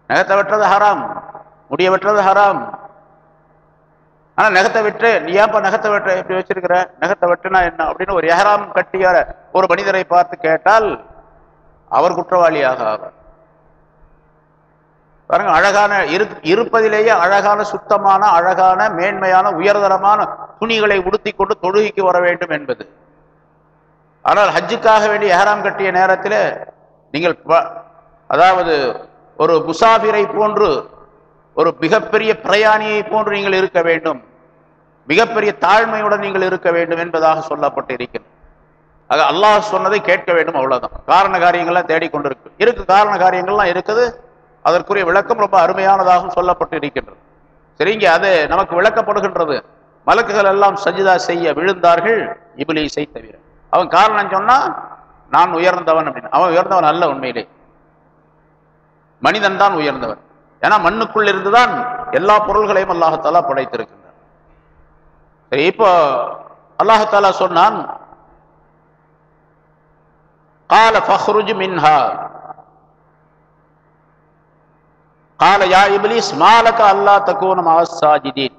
நகத்தை வெட்டுறது ஹராம். முடிய வெட்டுறது ஹராம். ஆனா நகத்தை விட்டு நீ ஏன்பா நகத்தை வெட்ட இப்படி வச்சிருக்கிற? நகத்தை வெட்டுனா என்ன? அப்படின்னு ஒரு எஹராம் கட்டிய ஒரு மனிதரை பார்த்து கேட்டால் அவர் குற்றவாளியாக ஆவார். பாருங்க அழகான இரு- இருப்பதிலேயே அழகான சுத்தமான அழகான மேன்மையான உயர்தரமான துணிகளை உடுத்தி கொண்டு தொழுகைக்கு வர வேண்டும் என்பது. ஆனால் ஹஜ்ஜுக்காக வேண்டிய ஏராம் கட்டிய நேரத்தில் நீங்கள் ப- அதாவது ஒரு முசாபிரை போன்று ஒரு மிகப்பெரிய பிரயாணியை போன்று நீங்கள் இருக்க வேண்டும். மிகப்பெரிய தாழ்மையுடன் நீங்கள் இருக்க வேண்டும் என்பதாக சொல்லப்பட்டு இருக்கிறது அது அல்லாஹ் சொன்னதை கேட்க வேண்டும் அவ்வளவுதான். காரண காரியங்கள்லாம் தேடிக்கொண்டிருக்கு. இருக்கு காரண காரியங்கள்லாம் இருக்குது. அதற்குரிய விளக்கம் ரொம்ப அருமையானதாகவும் சொல்லப்பட்டு இருக்கின்றது சரிங்க அது நமக்கு விளக்கப்படுகின்றது. மலக்குகள் எல்லாம் சஜிதா செய்ய விழுந்தார்கள் இபிலிசை தவிர. அவன் காரணம் சொன்னா நான் உயர்ந்தவன் அப்படின்னு. அவன் உயர்ந்தவன் அல்ல உண்மையிலே. மனிதன் தான் உயர்ந்தவன். ஏன்னா மண்ணுக்குள் இருந்துதான் எல்லா பொருள்களையும் அல்லாஹத்தாலா படைத்திருக்கின்றான். சரி இப்போ அல்லாஹத்தாலா சொன்னான் கால ஃபஹ்ருஜ் மின்ஹா. கால யா இபிலிஸ் மாலக அல்லா தக்கூன ஆசாஜிதீன்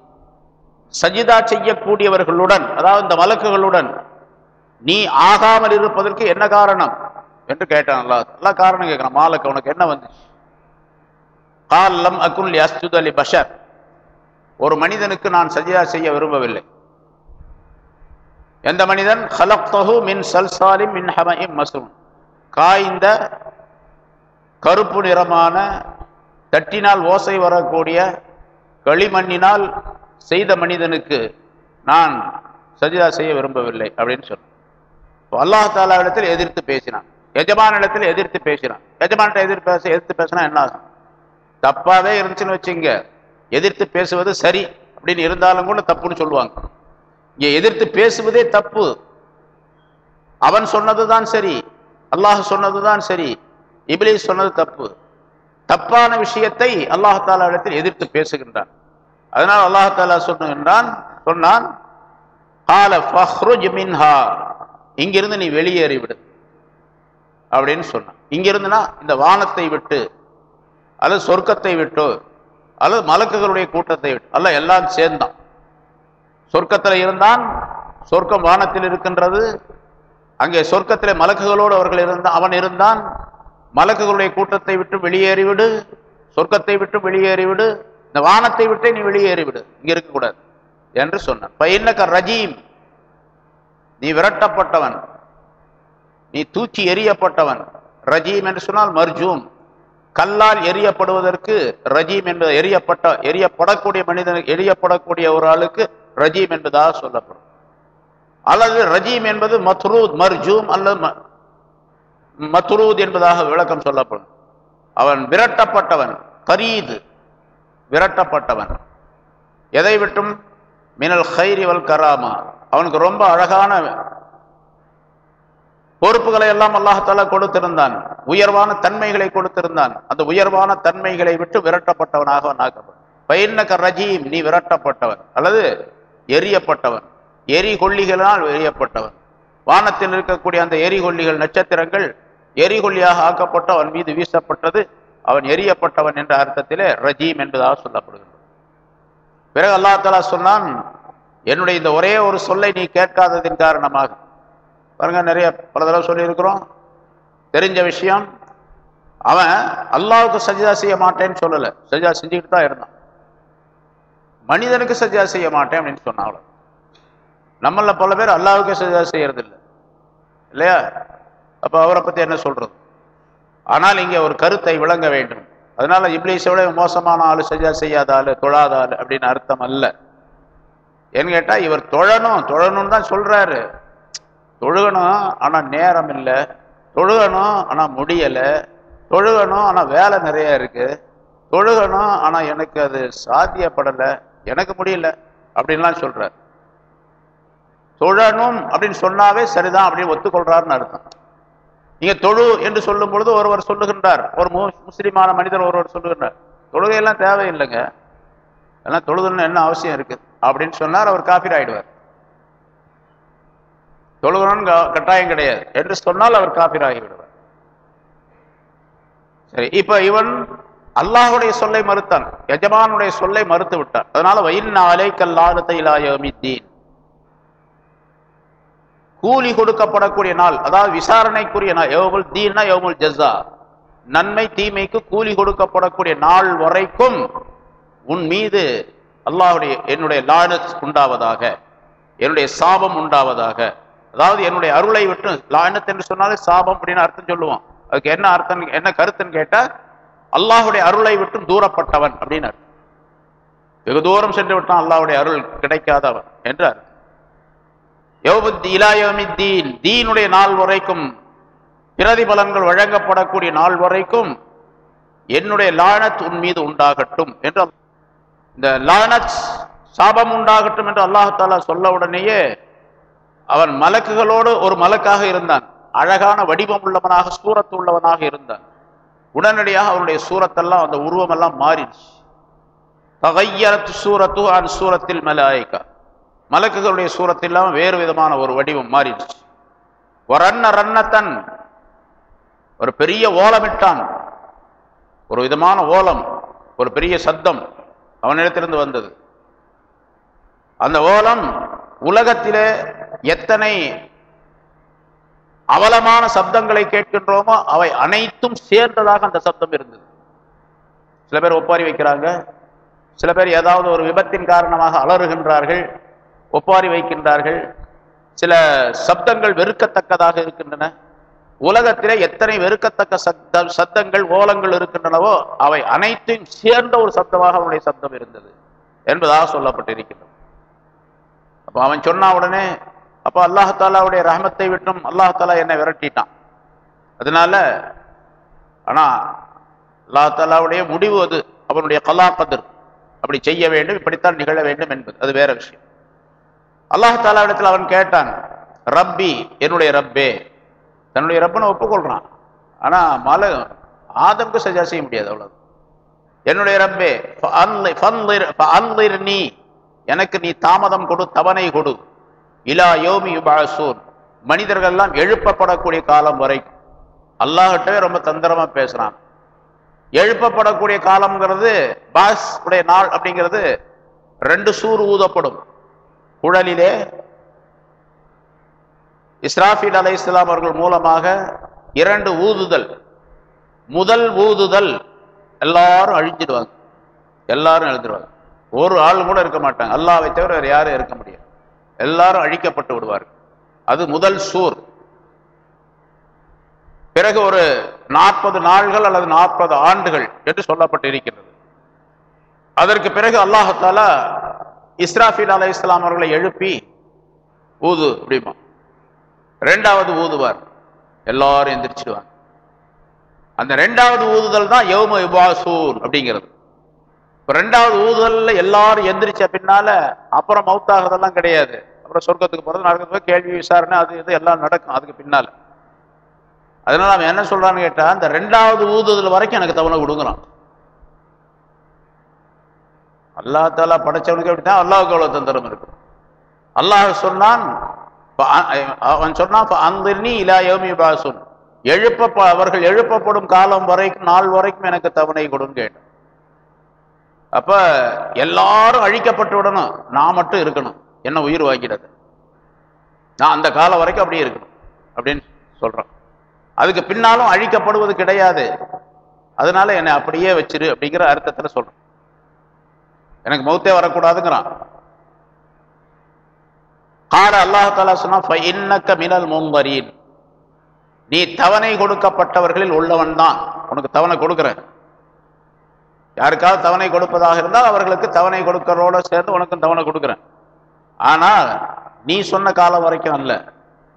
சஜிதா செய்யக்கூடியவர்களுடன் அதாவது இந்த வழக்குகளுடன் நீ ஆகாமல் இருப்பதற்கு என்ன காரணம்? என்று கேட்டான் அல்லா நல்லா காரணம் கேட்கிறான். மாலக்கு உனக்கு என்ன வந்துச்சு? காலம் லம் அகுல் அஸ்ஜுத் அலி பஷர் ஒரு மனிதனுக்கு நான் சஜிதா செய்ய விரும்பவில்லை. எந்த மனிதன்? ஹலக்தஹு மின் சல்சாலிம் மின் ஹமஇம் மசூன் காய்ந்த கருப்பு நிறமான தட்டினால் ஓசை வரக்கூடிய களிமண்ணினால் செய்த மனிதனுக்கு நான் சஜிதா செய்ய விரும்பவில்லை அப்படின்னு சொன்னான். அல்லாஹ் தாலா இடத்தில் எதிர்த்து பேசினான். எஜமான இடத்தில் எதிர்த்து பேசினான். எஜமான்கிட்ட எதிர்த்து பேச எதிர்த்து பேசினா என்ன ஆகும்? தப்பாவே இருந்துச்சுன்னு வச்சுங்க எதிர்த்து பேசுவது சரி. அப்படின்னு இருந்தாலும் கூட தப்புன்னு சொல்லுவாங்க. இங்க எதிர்த்து பேசுவதே தப்பு. அவன் சொன்னது தான் சரி. அல்லாஹ் சொன்னது தான் சரி. இப்லீஸ் சொன்னது தப்பு. தப்பான விஷயத்தை அல்லாஹாலா இடத்தில் எதிர்த்து பேசுகின்றான். அதனால் அல்லாஹாலா சொல்லுகின்றான் சொன்னான் "கால ஃபஹ்ருஜ் மின்ஹா. இங்கிருந்து நீ வெளியேறிவிடு அப்படின்னு சொன்னான். இங்கிருந்துனா இந்த வானத்தை விட்டு அல்லது சொர்க்கத்தை விட்டு அல்லது மலக்குகளுடைய கூட்டத்தை விட்டு அல்ல எல்லாம் சேர்ந்தான். சொர்க்கத்தில் இருந்தான் சொர்க்கம் வானத்தில் இருக்கின்றது அங்கே சொர்க்கத்திலே மலக்குகளோடு அவர்கள் இருந்தான் அவன் இருந்தான் மலக்குகளுடைய கூட்டத்தை விட்டு வெளியேறிவிடு சொர்க்கத்தை விட்டு வெளியேறிவிடு இந்த வானத்தை விட்டு நீ வெளியேறிவிடு இங்க இருக்கக்கூடாது என்று சொன்னான். பையனக்க ரஜீம் நீ விரட்டப்பட்டவன் நீ தூக்கி எறியப்பட்டவன் ரஜீம் என்று சொன்னால் மர்ஜூம். கல்லால் எரியப்படுவதற்கு ரஜீம் என்பது எரியப்பட்ட எரியப்படக்கூடிய மனிதன் எரியப்படக்கூடிய ஒரு ஆளுக்கு ரஜீம் என்பதாக சொல்லப்படும். அல்லது ரஜீம் என்பது மத்ரூத் மர்ஜூம் அல்லது மத்ரூத் என்பதாக விளக்கம் சொல்லப்படும். அவன் விரட்டப்பட்டவன் கரீது விரட்டப்பட்டவன். எதை விட்டும்? மினல் ஹைரிவல் கராமா. அவனுக்கு ரொம்ப அழகான பொறுப்புகளை எல்லாம் அல்லாஹால கொடுத்திருந்தான். உயர்வான தன்மைகளை கொடுத்திருந்தான். அந்த உயர்வான தன்மைகளை விட்டு விரட்டப்பட்டவனாக அவன் ஆக்கப்பட்டான். பைன்னக ரஜீம் நீ விரட்டப்பட்டவன். அல்லது எரியப்பட்டவன். எரி கொல்லிகளால் எரியப்பட்டவன். வானத்தில் இருக்கக்கூடிய அந்த எரிகொல்லிகள் நட்சத்திரங்கள் எரிகொல்லியாக ஆக்கப்பட்டு அவன் மீது வீசப்பட்டது அவன் எரியப்பட்டவன் என்ற அர்த்தத்திலே ரஜீம் என்பதாக சொல்லப்படுகிறது. பிறகு அல்லாஹ் தலா சொன்னான் என்னுடைய இந்த ஒரே ஒரு சொல்லை நீ கேட்காததின் காரணமாக. பாருங்க நிறைய பல தடவை சொல்லியிருக்கிறோம். தெரிஞ்ச விஷயம் அவன் அல்லாவுக்கு சஜிதா செய்ய மாட்டேன்னு சொல்லலை. சஜிதா செஞ்சுக்கிட்டு தான் இருந்தான். மனிதனுக்கு சஜிதா செய்ய மாட்டேன் அப்படின்னு சொன்னாங்களோ நம்மள பல பேர் அல்லாவுக்கு சஜிதா செய்யறதில்லை. இல்லையா? அப்போ அவரை பற்றி என்ன சொல்கிறது ஆனால் இங்கே ஒரு கருத்தை விளங்க வேண்டும். அதனால இப்ளீஸை விட மோசமான ஆள் சஜா செய்யாத ஆள் தொழாத ஆள் அப்படின்னு அர்த்தம் அல்ல. ஏன்னு கேட்டால் இவர் தொழணும் தொழணும்னு தான் சொல்கிறாரு தொழுகணும் ஆனால் நேரம் இல்லை. தொழுகணும் ஆனால் முடியலை. தொழுகணும் ஆனால் வேலை நிறைய இருக்குது தொழுகணும் ஆனால் எனக்கு அது சாத்தியப்படலை. எனக்கு முடியல அப்படின்லாம் சொல்கிறார் தொழணும் அப்படின்னு சொன்னாவே சரிதான் அப்படின்னு ஒத்துக்கொள்கிறாருன்னு அர்த்தம். நீங்க தொழு என்று சொல்லும் பொழுது ஒருவர் சொல்லுகின்றார். ஒரு மு- முஸ்லிமான மனிதர் ஒருவர் சொல்லுகின்றார். தொழுகையெல்லாம் தேவையில்லைங்க. எல்லாம் தொழுதுன்னு என்ன அவசியம் இருக்கு? அப்படின்னு சொன்னார் அவர் காபீர் ஆயிடுவார். தொழுகணும்னு கட்டாயம் கிடையாது. என்று சொன்னால் அவர் காபீர் ஆகிவிடுவார். சரி இப்ப இவன் அல்லாஹுடைய சொல்லை மறுத்தான். எஜமானுடைய சொல்லை மறுத்து விட்டான். அதனால வயின் அலைக்கல்லானத்தை இலாயமித்தீன் கூலி கொடுக்கப்படக்கூடிய நாள் அதாவது விசாரணைக்குரிய நாள் யோமுல் தீன்னா யோமுல் ஜஸ்ஸா. நன்மை தீமைக்கு கூலி கொடுக்கப்படக்கூடிய நாள் வரைக்கும் உன் மீது அல்லாஹ்வுடைய என்னுடைய லானத் உண்டாவதாக என்னுடைய சாபம் உண்டாவதாக. அதாவது என்னுடைய அருளை விட்டு லானத் என்று சொன்னாலே சாபம் அப்படின்னு அர்த்தம் சொல்லுவோம். அதுக்கு என்ன அர்த்தம் என்ன கருத்துன்னு கேட்டால் அல்லாஹுடைய அருளை விட்டும் தூரப்பட்டவன் அப்படின்னு வெகு தூரம் சென்று விட்டான் அல்லாஹுடைய அருள் கிடைக்காதவன் என்றார் அர்த்தம் தீனுடைய நாள் வரைக்கும் பிரதிபலன்கள் வழங்கப்படக்கூடிய நாள் வரைக்கும் என்னுடைய லானத் உன் மீது உண்டாகட்டும் என்று இந்த லானத் சாபம் உண்டாகட்டும் என்று அல்லாஹ் தாலா சொல்ல உடனேயே அவன் மலக்குகளோடு ஒரு மலக்காக இருந்தான். அழகான வடிவம் உள்ளவனாக சூரத்து உள்ளவனாக இருந்தான். உடனடியாக அவனுடைய சூரத்தெல்லாம் அந்த உருவமெல்லாம் மாறிடுச்சு. தகையரத்து சூரத்து அன் சூரத்தில் மலாய்க்கா மலக்குகளுடைய சூரத்தெல்லாம் வேறு விதமான ஒரு வடிவம் மாறிடுச்சு. வரன்ன ரன்னத்தன் ஒரு பெரிய ஓலமிட்டான் ஒரு விதமான ஓலம் ஒரு பெரிய சத்தம் அவனிடத்திலிருந்து வந்தது. அந்த ஓலம் உலகத்திலே எத்தனை அவலமான சப்தங்களை கேட்கின்றோமோ அவை அனைத்தும் சேர்ந்ததாக அந்த சப்தம் இருந்தது. சில பேர் ஒப்பாரி வைக்கிறாங்க சில பேர் ஏதாவது ஒரு விபத்தின் காரணமாக அலறுகின்றார்கள் ஒப்பாரி வைக்கின்றார்கள். சில சப்தங்கள் வெறுக்கத்தக்கதாக இருக்கின்றன. உலகத்திலே எத்தனை வெறுக்கத்தக்க சத்த சத்தங்கள் ஓலங்கள் இருக்கின்றனவோ அவை அனைத்தையும் சேர்ந்த ஒரு சப்தமாக அவனுடைய சப்தம் இருந்தது என்பதாக சொல்லப்பட்டிருக்கின்றது. அப்போ அவன் சொன்ன உடனே அப்போ அல்லாஹாலாவுடைய ரஹமத்தை விட்டும் அல்லாஹாலா என்னை விரட்டிட்டான். அதனால ஆனா அல்லாஹாலாவுடைய முடிவு அது. அவனுடைய கலாபதிர் அப்படி செய்ய வேண்டும் இப்படித்தான் நிகழ வேண்டும் என்பது. அது வேற விஷயம். அல்லாஹாலாவிடத்தில் அவன் கேட்டான் ரப்பி என்னுடைய ரப்பே. தன்னுடைய ரப்பனை ஒப்புக்கொள்றான். ஆனால் மலை ஆதம்க்கு சஜா செய்ய முடியாது அவ்வளவு. என்னுடைய ரப்பே ஃபஅன்லிர்- ஃபன்லிர்- எனக்கு நீ தாமதம் கொடு தவணை கொடு. இலா யோமி யுபாசூன் மனிதர்கள் எல்லாம் எழுப்பப்படக்கூடிய காலம் வரைக்கும். அல்லாஹிட்டவே ரொம்ப தந்திரமா பேசுறான். எழுப்பப்படக்கூடிய காலம்ங்கிறது பாஸ் உடைய நாள் அப்படிங்கிறது ரெண்டு சூர் ஊதப்படும். குழலிலே இஸ்ராஃபில் அலை இஸ்லாம் அவர்கள் மூலமாக இரண்டு ஊதுதல் முதல் ஊதுதல் எல்லாரும் அழிஞ்சிடுவாங்க. எல்லாரும் எழுந்துருவாங்க ஒரு ஆள் கூட இருக்க மாட்டாங்க. அல்லாவை தவிர வேறு யாரும் இருக்க முடியாது. எல்லாரும் அழிக்கப்பட்டு விடுவார்கள். அது முதல் சூர். பிறகு ஒரு நாற்பது நாள்கள் அல்லது நாற்பது ஆண்டுகள் என்று சொல்லப்பட்டு இருக்கிறது அதற்கு பிறகு அல்லாஹாலா இஸ்ராஃபில் அலை இஸ்லாம் அவர்களை எழுப்பி ஊது அப்படிமா ரெண்டாவது ஊதுவார். எல்லாரும் எந்திரிச்சிடுவாங்க அந்த ரெண்டாவது ஊதுதல் தான் யௌம யுபாசூன் அப்படிங்கிறது. இப்போ ரெண்டாவது ஊதுதல்ல எல்லாரும் எந்திரிச்ச பின்னால அப்புறம் மவுத்தாகிறதெல்லாம் கிடையாது. அப்புறம் சொர்க்கத்துக்கு போகிறது நடக்கிறது கேள்வி விசாரணை அது இது எல்லாம் நடக்கும் அதுக்கு பின்னால். அதனால அவன் என்ன சொல்கிறான்னு கேட்டால் அந்த ரெண்டாவது ஊதுதல் வரைக்கும் எனக்கு தவணை கொடுக்குறான் அல்லா தாலா படைச்சவனுக்கு அப்படித்தான் அல்லாவுக்கு அவ்வளவு தந்திரம் இருக்கும். அல்லாஹ் சொன்னான் அவன் சொன்னான் அந்திர்னி இலா யோமி பாசுன் எழுப்ப அவர்கள் எழுப்பப்படும் காலம் வரைக்கும் நாள் வரைக்கும் எனக்கு தவணை கொடுன்னு கேட்டான். அப்ப எல்லாரும் அழிக்கப்பட்டு விடணும். நான் மட்டும் இருக்கணும். என்ன உயிர் வாங்கிடுது நான் அந்த காலம் வரைக்கும் அப்படியே இருக்கணும். அப்படின்னு சொல்றான். அதுக்கு பின்னாலும் அழிக்கப்படுவது கிடையாது. அதனால என்னை அப்படியே வச்சிரு அப்படிங்கிற அர்த்தத்தில் சொல்றேன். எனக்கு மௌத்தே வரக்கூடாதுங்கிறான். கால அல்லாஹ் சொன்னா மினல் மும்பரீன் நீ தவணை கொடுக்கப்பட்டவர்களில் உள்ளவன் தான். உனக்கு தவணை கொடுக்கிறேன். யாருக்காவது தவணை கொடுப்பதாக இருந்தால் அவர்களுக்கு தவணை கொடுக்கறோட சேர்ந்து உனக்கும் தவணை கொடுக்கிறேன். ஆனால் நீ சொன்ன காலம் வரைக்கும் அல்ல.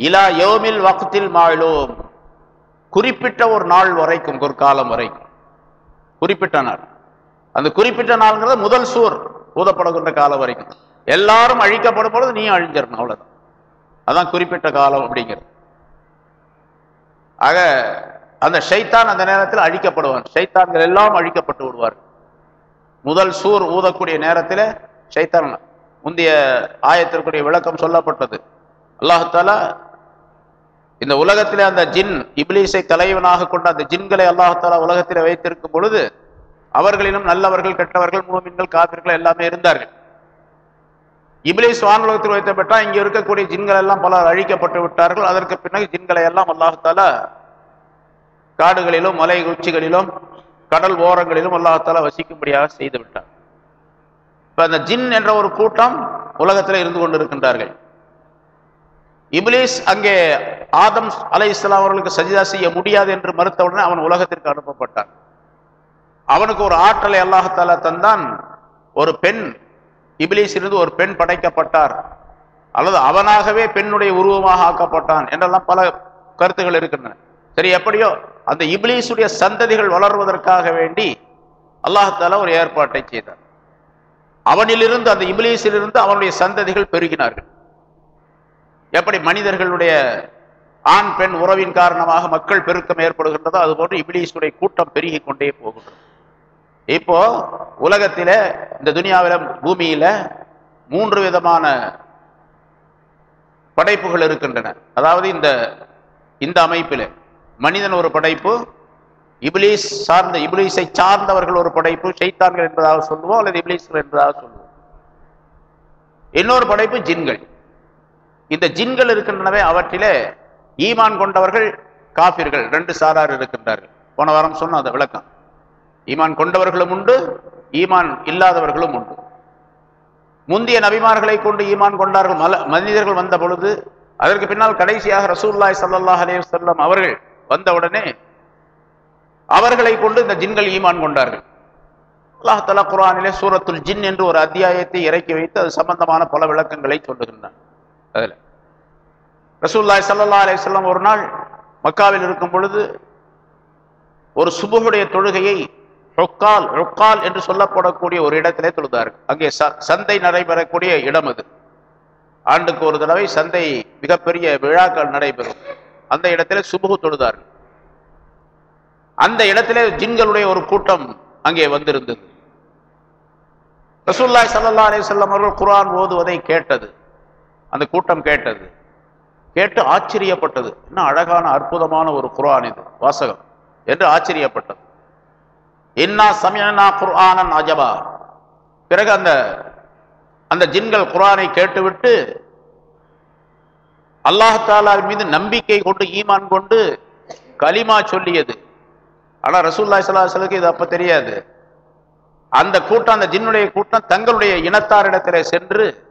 இலா யோமில் வகுத்தில் மாழும் குறிப்பிட்ட ஒரு நாள் வரைக்கும் ஒரு காலம் வரைக்கும். குறிப்பிட்ட நாள். அந்த குறிப்பிட்ட நாள்ங்கிறத முதல் சூர் ஊதப்படுகின்ற காலம் வரைக்கும். எல்லாரும் அழிக்கப்படும் பொழுது நீ அழிஞ்சிடணும் அவ்வளோதான் அதான் குறிப்பிட்ட காலம் அப்படிங்கிறது. ஆக அந்த ஷைத்தான் அந்த நேரத்தில் அழிக்கப்படுவான் ஷைத்தான்கள் எல்லாம் அழிக்கப்பட்டு விடுவார். முதல் சூர் ஊதக்கூடிய நேரத்தில் ஷைத்தான் முந்தைய ஆயத்திற்குரிய விளக்கம் சொல்லப்பட்டது. அல்லாஹாலா இந்த உலகத்திலே அந்த ஜின் இப்லீஸை தலைவனாக கொண்ட அந்த ஜின்களை அல்லாஹாலா உலகத்தில் வைத்திருக்கும் பொழுது அவர்களிலும் நல்லவர்கள் கெட்டவர்கள் மூமின்கள் காப்பிர்கள் எல்லாமே இருந்தார்கள். இப்லீஸ் வானுலகத்தில் வைத்தப்பட்டால் இங்க இருக்கக்கூடிய ஜின்கள் எல்லாம் பலர் அழிக்கப்பட்டு விட்டார்கள். அதற்கு பிறகு ஜின்களை எல்லாம் அல்லாஹால காடுகளிலும் மலை உச்சிகளிலும் கடல் ஓரங்களிலும் அல்லாஹால வசிக்கும்படியாக செய்து விட்டார். இப்ப அந்த ஜின் என்ற ஒரு கூட்டம் உலகத்தில் இருந்து கொண்டிருக்கின்றார்கள். இப்லீஸ் அங்கே ஆதம் அலை இஸ்லாம் அவர்களுக்கு சஜிதா செய்ய முடியாது என்று மறுத்தவுடனே அவன் உலகத்திற்கு அனுப்பப்பட்டான். அவனுக்கு ஒரு ஆற்றலை அல்லாஹால தந்தான். ஒரு பெண் இபிலிஸ் இருந்து ஒரு பெண் படைக்கப்பட்டார். அல்லது அவனாகவே பெண்ணுடைய உருவமாக ஆக்கப்பட்டான் என்றெல்லாம் பல கருத்துகள் இருக்கின்றன. சரி எப்படியோ அந்த இபிலிசுடைய சந்ததிகள் வளர்வதற்காக வேண்டி அல்லாஹால ஒரு ஏற்பாட்டை செய்தார். அவனிலிருந்து அந்த இபிலிசிலிருந்து அவனுடைய சந்ததிகள் பெருகினார்கள். எப்படி மனிதர்களுடைய ஆண் பெண் உறவின் காரணமாக மக்கள் பெருக்கம் ஏற்படுகின்றதோ அதுபோன்று இபிலிசுடைய கூட்டம் பெருகி கொண்டே போகின்றது. இப்போ உலகத்தில இந்த துனியாவில பூமியில மூன்று விதமான படைப்புகள் இருக்கின்றன. அதாவது இந்த இந்த அமைப்பில் மனிதன் ஒரு படைப்பு இபிலீஸ் சார்ந்த இபிலீஸை சார்ந்தவர்கள் ஒரு படைப்பு ஷைத்தான்கள் என்பதாக சொல்லுவோம் அல்லது இபிலீஸ்கள் என்பதாக சொல்லுவோம். இன்னொரு படைப்பு ஜின்கள். இந்த ஜின்கள் இருக்கின்றனவே அவற்றிலே ஈமான் கொண்டவர்கள் காபிர்கள் ரெண்டு சாரார் இருக்கின்றார்கள். போன வாரம் சொன்ன அந்த விளக்கம். ஈமான் கொண்டவர்களும் உண்டு ஈமான் இல்லாதவர்களும் உண்டு. முந்தைய நபிமார்களை கொண்டு ஈமான் கொண்டார்கள். மல மனிதர்கள் வந்த பொழுது அதற்கு பின்னால் கடைசியாக ரசூல்லாய் சல்லாஹ் அலே சொல்லம் அவர்கள் வந்தவுடனே அவர்களை கொண்டு இந்த ஜின்கள் ஈமான் கொண்டார்கள். அல்லாஹலா குரானிலே சூரத்துல் ஜின் என்று ஒரு அத்தியாயத்தை இறக்கி வைத்து அது சம்பந்தமான பல விளக்கங்களை சொல்லுகின்றான். அதில் ரசூல்லாய் சல்லா அலே சொல்லம் ஒரு நாள் மக்காவில் இருக்கும் பொழுது ஒரு சுபுகுடைய தொழுகையை ரொக்கால் ரொக்கால் என்று சொல்லப்படக்கூடிய ஒரு இடத்திலே தொழுதார்கள். அங்கே சந்தை நடைபெறக்கூடிய இடம் அது. ஆண்டுக்கு ஒரு தடவை சந்தை மிகப்பெரிய விழாக்கள் நடைபெறும். அந்த இடத்திலே சுபுகு தொழுதார்கள். அந்த இடத்திலே ஜின்களுடைய ஒரு கூட்டம் அங்கே வந்திருந்தது. ரசூல்லாய் சல்லா அலி சொல்லம் அவர்கள் குரான் ஓதுவதை கேட்டது. அந்த கூட்டம் கேட்டது. கேட்டு ஆச்சரியப்பட்டது. என்ன அழகான அற்புதமான ஒரு குரான் இது. வாசகம். என்று ஆச்சரியப்பட்டது. இன்னா சமயனா குர்ஆனன் அஜபா. பிறகு அந்த அந்த ஜின்கள் குரானை கேட்டுவிட்டு அல்லாஹாலாவின் மீது நம்பிக்கை கொண்டு ஈமான் கொண்டு கலிமா சொல்லியது. ஆனால் ரசூல்லா சலாஹலுக்கு இது அப்ப தெரியாது. அந்த கூட்டம் அந்த ஜின்னுடைய கூட்டம் தங்களுடைய இனத்தாரிடத்திலே சென்று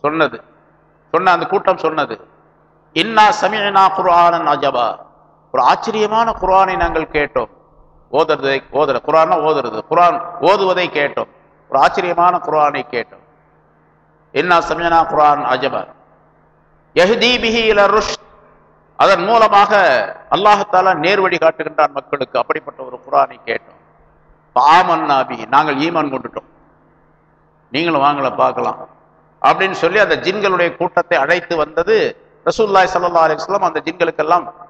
சொன்னது. சொன்ன அந்த கூட்டம் சொன்னது. இன்னா சமயனா குர்ஆனன் அஜபா. ஒரு ஆச்சரியமான குரானை நாங்கள் கேட்டோம். ஓதுறதை ஓதுற. குரான் ஓதுறது. குரான் ஓதுவதை கேட்டோம். ஒரு ஆச்சரியமான குரானை கேட்டோம். என்ன சமயனா குரான் அஜபா. ருஷ் அதன் மூலமாக அல்லாஹாலா நேர்வழி காட்டுகின்றான் மக்களுக்கு. அப்படிப்பட்ட ஒரு குரானை கேட்டோம். பாமன்னாபி நாங்கள் ஈமான் கொண்டுட்டோம். நீங்களும் வாங்கல பார்க்கலாம். அப்படின்னு சொல்லி அந்த ஜின்களுடைய கூட்டத்தை அழைத்து வந்தது ரசூல்லாய் சல்லா அலிஸ்லாம் அந்த ஜின்களுக்கெல்லாம்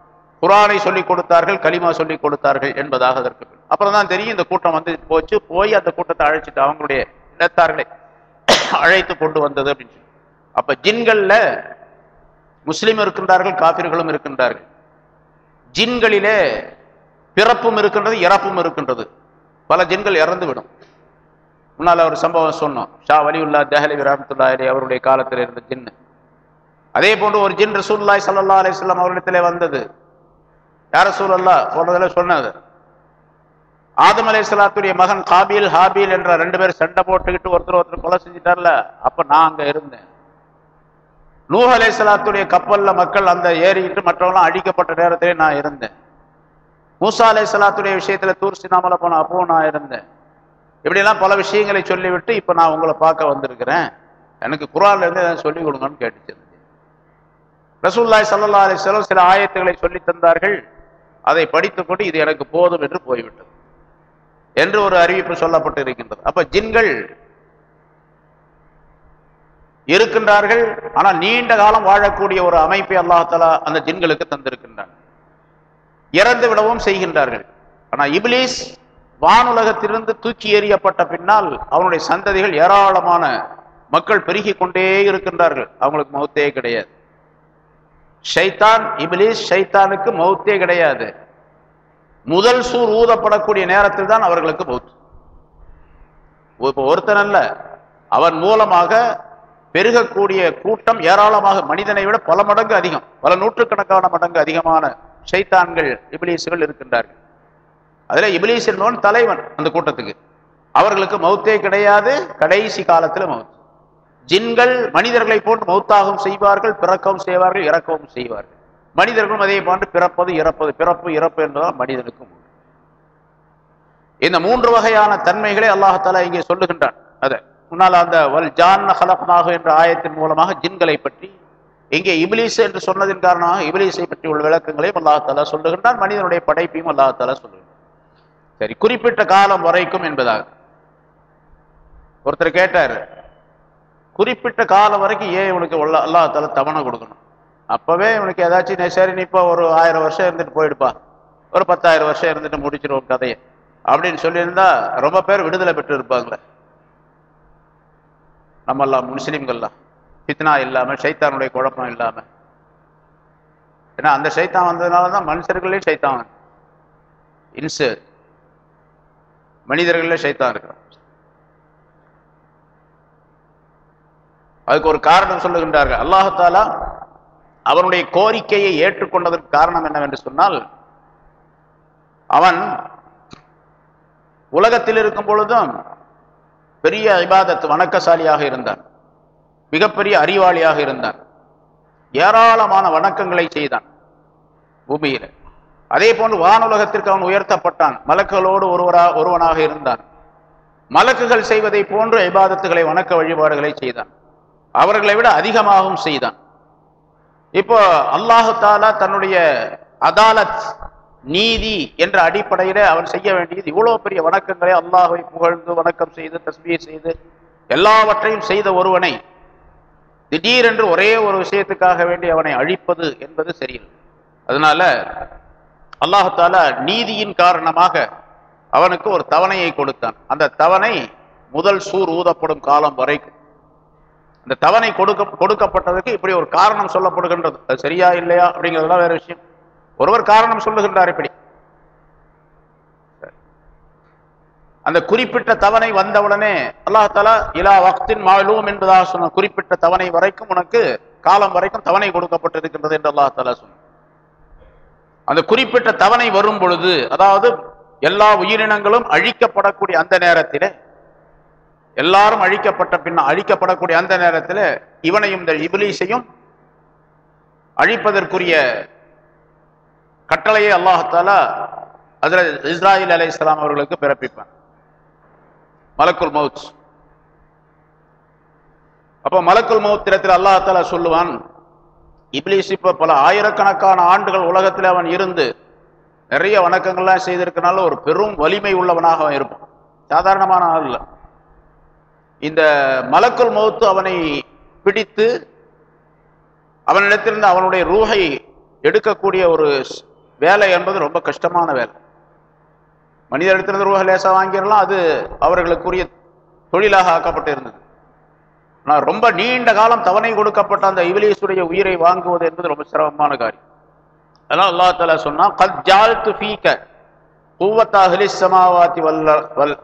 குரானை சொல்லிக் கொடுத்தார்கள் களிமா சொல்லிக் கொடுத்தார்கள் என்பதாக அதற்கு அப்புறம் தான் தெரியும் இந்த கூட்டம் வந்து போச்சு போய் அந்த கூட்டத்தை அழைச்சிட்டு அவங்களுடைய இடத்தார்களை அழைத்து கொண்டு வந்தது அப்படின்னு சொல்லி. அப்ப ஜின்கள்ல முஸ்லீம் இருக்கின்றார்கள் காபிர்களும் இருக்கின்றார்கள். ஜின்களிலே பிறப்பும் இருக்கின்றது இறப்பும் இருக்கின்றது. பல ஜின்கள் இறந்து விடும் முன்னால் ஒரு சம்பவம் சொன்னோம் ஷா வலியுல்லா தஹலி ரஹமத்துல்லாஹி அவருடைய காலத்தில் இருந்த ஜின்னு. அதே போன்று ஒரு ஜின் ரசூல்லாய் சல்லா அலிஸ்லாம் அவரிடத்திலே வந்தது. யார சூழல்லா போனதுல சொன்னது ஆதம் அலை சலாத்துடைய மகன் காபில் ஹாபீல் என்ற ரெண்டு பேர் சண்டை போட்டுக்கிட்டு ஒருத்தர் ஒருத்தர் கொலை செஞ்சிட்டார்ல அப்ப நான் அங்க இருந்தேன். நூஹ் அலை சலாத்துடைய கப்பல்ல மக்கள் அந்த ஏறிக்கிட்டு மற்றவங்களாம் அழிக்கப்பட்ட நேரத்திலே நான் இருந்தேன். மூசா அலை சலாத்துடைய விஷயத்துல தூர் சினாமல போன அப்பவும் நான் இருந்தேன். இப்படிலாம் பல விஷயங்களை சொல்லிவிட்டு இப்போ நான் உங்களை பார்க்க வந்திருக்கிறேன். எனக்கு குரான்ல இருந்து எதாவது சொல்லிக் கொடுங்கன்னு கேட்டுச்சிருந்தேன் ரசூல்லாய் சல்லா அலிஸ்லாம் சில ஆயத்துகளை சொல்லி தந்தார்கள். அதை படித்துக்கொண்டு இது எனக்கு போதும் என்று போய்விட்டது என்று ஒரு அறிவிப்பு சொல்லப்பட்டு இருக்கின்றது அப்ப ஜின்கள் இருக்கின்றார்கள் ஆனால் நீண்ட காலம் வாழக்கூடிய ஒரு அமைப்பை அல்லாஹாலா அந்த ஜின்களுக்கு தந்திருக்கின்றான். இறந்து விடவும் செய்கின்றார்கள். ஆனா இபிலிஸ் வானுலகத்திலிருந்து தூக்கி எறியப்பட்ட பின்னால் அவனுடைய சந்ததிகள் ஏராளமான மக்கள் பெருகி கொண்டே இருக்கின்றார்கள். அவங்களுக்கு மௌத்தே கிடையாது. ஷைத்தான் இபிலிஸ் ஷைத்தானுக்கு மௌத்தே கிடையாது. முதல் சூர் ஊதப்படக்கூடிய நேரத்தில் தான் அவர்களுக்கு மௌத் இப்போ ஒருத்தன் அல்ல அவன் மூலமாக பெருகக்கூடிய கூட்டம் ஏராளமாக மனிதனை விட பல மடங்கு அதிகம். பல நூற்றுக்கணக்கான மடங்கு அதிகமான ஷைத்தான்கள் இபிலீசுகள் இருக்கின்றார்கள். அதில் இபிலீஸ் என்பவன் தலைவன் அந்த கூட்டத்துக்கு. அவர்களுக்கு மௌத்தே கிடையாது கடைசி காலத்தில் மௌத் ஜின்கள் மனிதர்களை போன்று மௌத்தாகவும் செய்வார்கள் பிறக்கவும் செய்வார்கள் இறக்கவும் செய்வார்கள். மனிதர்களும் அதே போன்று பிறப்பது இறப்பது பிறப்பு இறப்பு என்பதால் மனிதனுக்கும் இந்த மூன்று வகையான தன்மைகளை அல்லாஹாலா இங்கே சொல்லுகின்றான். அத முன்னால் அந்த வல் ஜான் ஹலப்னாக என்ற ஆயத்தின் மூலமாக ஜின்களை பற்றி இங்கே இபிலிஸ் என்று சொன்னதின் காரணமாக இபிலிஸை பற்றி உள்ள விளக்கங்களையும் அல்லாஹாலா சொல்லுகின்றான் மனிதனுடைய படைப்பையும் அல்லாஹாலா சொல்லுகின்றான். சரி குறிப்பிட்ட காலம் வரைக்கும் என்பதாக. ஒருத்தர் கேட்டார் குறிப்பிட்ட காலம் வரைக்கும் ஏன் இவனுக்கு உள்ள தலை தவணை கொடுக்கணும்? அப்பவே இவனுக்கு ஏதாச்சும் சரி நீ இப்போ ஒரு ஆயிரம் வருஷம் இருந்துட்டு போயிடுப்பா. ஒரு பத்தாயிரம் வருஷம் இருந்துட்டு முடிச்சிருவோம் கதையை. அப்படின்னு சொல்லியிருந்தா ரொம்ப பேர் விடுதலை பெற்று இருப்பாங்களே நம்மெல்லாம் முஸ்லிம்கள்லாம். பித்னா இல்லாம சைத்தானுடைய குழப்பம் இல்லாம. ஏன்னா அந்த சைத்தான் வந்ததுனால தான் மனுஷர்களே சைத்தான் இன்சு. மனிதர்களே சைத்தான் இருக்கிறான் அதுக்கு ஒரு காரணம் சொல்லுகின்றார்கள். அல்லாஹாலா அவனுடைய கோரிக்கையை ஏற்றுக்கொண்டதற்கு காரணம் என்னவென்று சொன்னால் அவன் உலகத்தில் இருக்கும் பொழுதும் பெரிய ஐபாதத்து வணக்கசாலியாக இருந்தான். மிகப்பெரிய அறிவாளியாக இருந்தான். ஏராளமான வணக்கங்களை செய்தான். பூமியில். அதே போன்று வானுலகத்திற்கு அவன் உயர்த்தப்பட்டான். மலக்குகளோடு ஒருவரா ஒருவனாக இருந்தான். மலக்குகள் செய்வதை போன்று ஐபாதத்துகளை வணக்க வழிபாடுகளை செய்தான். அவர்களை விட அதிகமாகவும் செய்தான். இப்போ அல்லாஹு தாலா தன்னுடைய அதாலத் நீதி என்ற அடிப்படையில அவன் செய்ய வேண்டியது இவ்வளவு பெரிய வணக்கங்களை அல்லாஹை புகழ்ந்து வணக்கம் செய்து தஸ்மியை செய்து எல்லாவற்றையும் செய்த ஒருவனை திடீரென்று ஒரே ஒரு விஷயத்துக்காக வேண்டி அவனை அழிப்பது என்பது சரியில்லை. அதனால அல்லாஹால நீதியின் காரணமாக அவனுக்கு ஒரு தவணையை கொடுத்தான். அந்த தவணை முதல் சூர் ஊதப்படும் காலம் வரைக்கும். இந்த தவணை கொடுக்க கொடுக்கப்பட்டதுக்கு இப்படி ஒரு காரணம் சொல்லப்படுகின்றது. அது சரியா இல்லையா அப்படிங்கிறதுலாம் வேற விஷயம். ஒருவர் காரணம் சொல்லுகின்றார் இப்படி. அந்த குறிப்பிட்ட தவணை வந்தவுடனே அல்லாஹாலா இலா வக்தின் மாலூம் என்பதாக சொன்ன குறிப்பிட்ட தவணை வரைக்கும் உனக்கு காலம் வரைக்கும் தவணை கொடுக்கப்பட்டிருக்கின்றது என்று அல்லாஹாலா சொன்ன அந்த குறிப்பிட்ட தவணை வரும் பொழுது அதாவது எல்லா உயிரினங்களும் அழிக்கப்படக்கூடிய அந்த நேரத்திலே எல்லாரும் அழிக்கப்பட்ட பின்ன அழிக்கப்படக்கூடிய அந்த நேரத்தில் இவனையும் இந்த இபிலீஸையும் அழிப்பதற்குரிய கட்டளையை அல்லாஹாலா அதில் இஸ்ராயில் அலை இஸ்லாம் அவர்களுக்கு பிறப்பிப்பான். மலக்குல் மவுத். அப்போ மலக்குல் மவுத் இடத்தில் அல்லாஹாலா சொல்லுவான் இப்லீஸ் இப்போ பல ஆயிரக்கணக்கான ஆண்டுகள் உலகத்தில் அவன் இருந்து நிறைய வணக்கங்கள்லாம் செய்திருக்கனால ஒரு பெரும் வலிமை உள்ளவனாக அவன் இருப்பான். சாதாரணமான ஆள் இல்லை. இந்த மலக்குள் மௌத்து அவனை பிடித்து அவனிடத்திலிருந்து அவனுடைய ரூஹை எடுக்கக்கூடிய ஒரு வேலை என்பது ரொம்ப கஷ்டமான வேலை. மனிதரிடத்திலிருந்து ரூஹை லேசாக வாங்கிடலாம் அது அவர்களுக்குரிய தொழிலாக ஆக்கப்பட்டு இருந்தது ஆனால் ரொம்ப நீண்ட காலம் தவணை கொடுக்கப்பட்ட அந்த இவிலேசுடைய உயிரை வாங்குவது என்பது ரொம்ப சிரமமான காரியம். அதனால் அல்லா தலா சொன்னா கத் ஜால் துஃபீக்க ஃபீக்க கூவத்தா சமாவாத்தி வல்ல வல்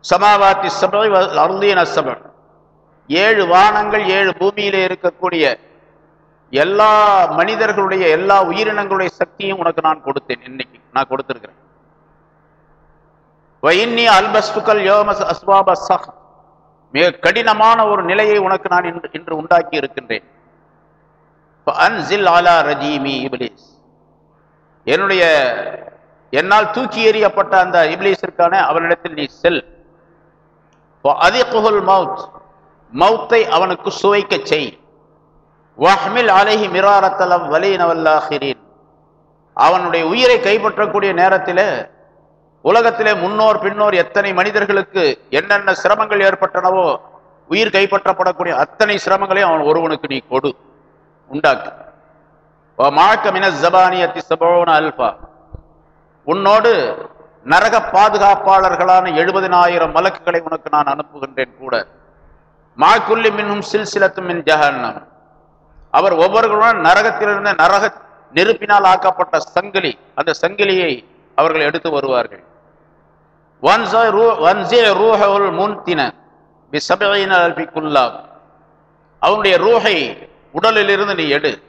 சமாவாத்தி சபை அருந்தின சபை. ஏழு வானங்கள் ஏழு பூமியிலே இருக்கக்கூடிய எல்லா மனிதர்களுடைய எல்லா உயிரினங்களுடைய சக்தியும் உனக்கு நான் கொடுத்தேன் இன்னைக்கு. நான் கொடுத்திருக்கிறேன். வைன்னி அல்பஸ்துக்கல் யோமஸ் அஸ்வாப சஹ். மிக கடினமான ஒரு நிலையை உனக்கு நான் இன்று இன்று உண்டாக்கி இருக்கின்றேன். அன்சில் ஆலா ரஜீமி இப்லீஸ். என்னுடைய என்னால் தூக்கி எறியப்பட்ட அந்த இப்லீஸிற்கான அவனிடத்தில் நீ செல். அதிகுல் மவுத். மௌத்தை அவனுக்கு சுவைக்க செய். வஹ்மில் அலஹி மிராரத்தலம் வலீனவல்லாஹிரீன் அவனுடைய உயிரை கைப்பற்றக்கூடிய நேரத்தில் உலகத்திலே முன்னோர் பின்னோர் எத்தனை மனிதர்களுக்கு என்னென்ன சிரமங்கள் ஏற்பட்டனவோ உயிர் கைப்பற்றப்படக்கூடிய அத்தனை சிரமங்களையும் அவன் ஒருவனுக்கு நீ கொடு. உண்டாக்கு. மாக்க மின ஜபானியத்தி சபோன அல்பா உன்னோடு நரக பாதுகாப்பாளர்களான எழுபதினாயிரம் மலக்குகளை உனக்கு நான் அனுப்புகின்றேன் கூட. மாக்குள்ளி மின்னும் சில்சிலத்தும் மின் ஜஹன்னம். அவர் ஒவ்வொருவரும் நரகத்திலிருந்து நரக நெருப்பினால் ஆக்கப்பட்ட சங்கிலி அந்த சங்கிலியை அவர்கள் எடுத்து வருவார்கள். ரூ- அவனுடைய ரூஹை உடலிலிருந்து நீ எடு.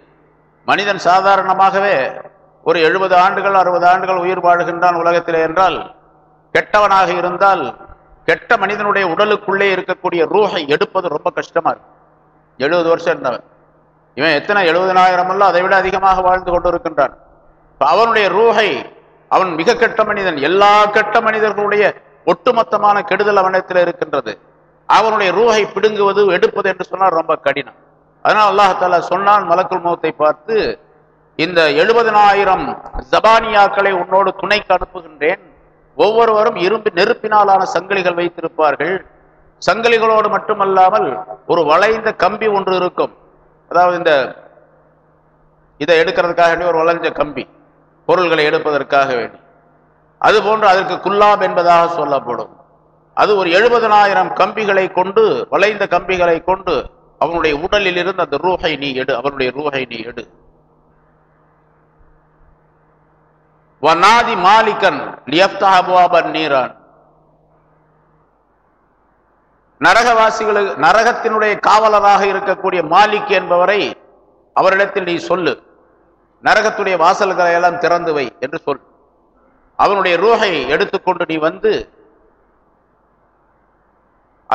மனிதன் சாதாரணமாகவே ஒரு எழுபது ஆண்டுகள் அறுபது ஆண்டுகள் உயிர் வாழுகின்றான் உலகத்திலே என்றால் கெட்டவனாக இருந்தால் கெட்ட மனிதனுடைய உடலுக்குள்ளே இருக்கக்கூடிய ரூஹை எடுப்பது ரொம்ப கஷ்டமா இருக்கு. எழுபது வருஷம் இருந்தவன். இவன் எத்தனை எழுபதனாயிரம் அல்ல அதை விட அதிகமாக வாழ்ந்து கொண்டிருக்கின்றான். அவனுடைய ரூஹை அவன் மிக கெட்ட மனிதன். எல்லா கெட்ட மனிதர்களுடைய ஒட்டுமொத்தமான கெடுதல் அவனத்தில் இருக்கின்றது. அவனுடைய ரூஹை பிடுங்குவது எடுப்பது என்று சொன்னால் ரொம்ப கடினம். அதனால் அல்லாஹால சொன்னான் மலக்குள் முகத்தை பார்த்து இந்த எழுபதனாயிரம் ஜபானியாக்களை உன்னோடு துணைக்கு அனுப்புகின்றேன். ஒவ்வொருவரும் இரும்பு நெருப்பினாலான சங்கிலிகள் வைத்திருப்பார்கள். சங்கிலிகளோடு மட்டுமல்லாமல் ஒரு வளைந்த கம்பி ஒன்று இருக்கும். அதாவது இந்த இதை எடுக்கிறதுக்காக வேண்டி ஒரு வளைஞ்ச கம்பி பொருள்களை எடுப்பதற்காக வேண்டி. அது போன்று அதற்கு குல்லாப் என்பதாக சொல்லப்படும். அது ஒரு எழுபதனாயிரம் கம்பிகளை கொண்டு வளைந்த கம்பிகளை கொண்டு அவனுடைய உடலில் இருந்து அந்த ரூஹை நீ எடு அவனுடைய ரூஹை நீ எடு. வநாதி மாலிகன் நீரான். நரகவாசிகளுக்கு நரகத்தினுடைய காவலராக இருக்கக்கூடிய மாலிக் என்பவரை அவரிடத்தில் நீ சொல்லு. நரகத்துடைய வாசல்களை எல்லாம் திறந்து வை என்று சொல். அவனுடைய ரூகை எடுத்துக்கொண்டு நீ வந்து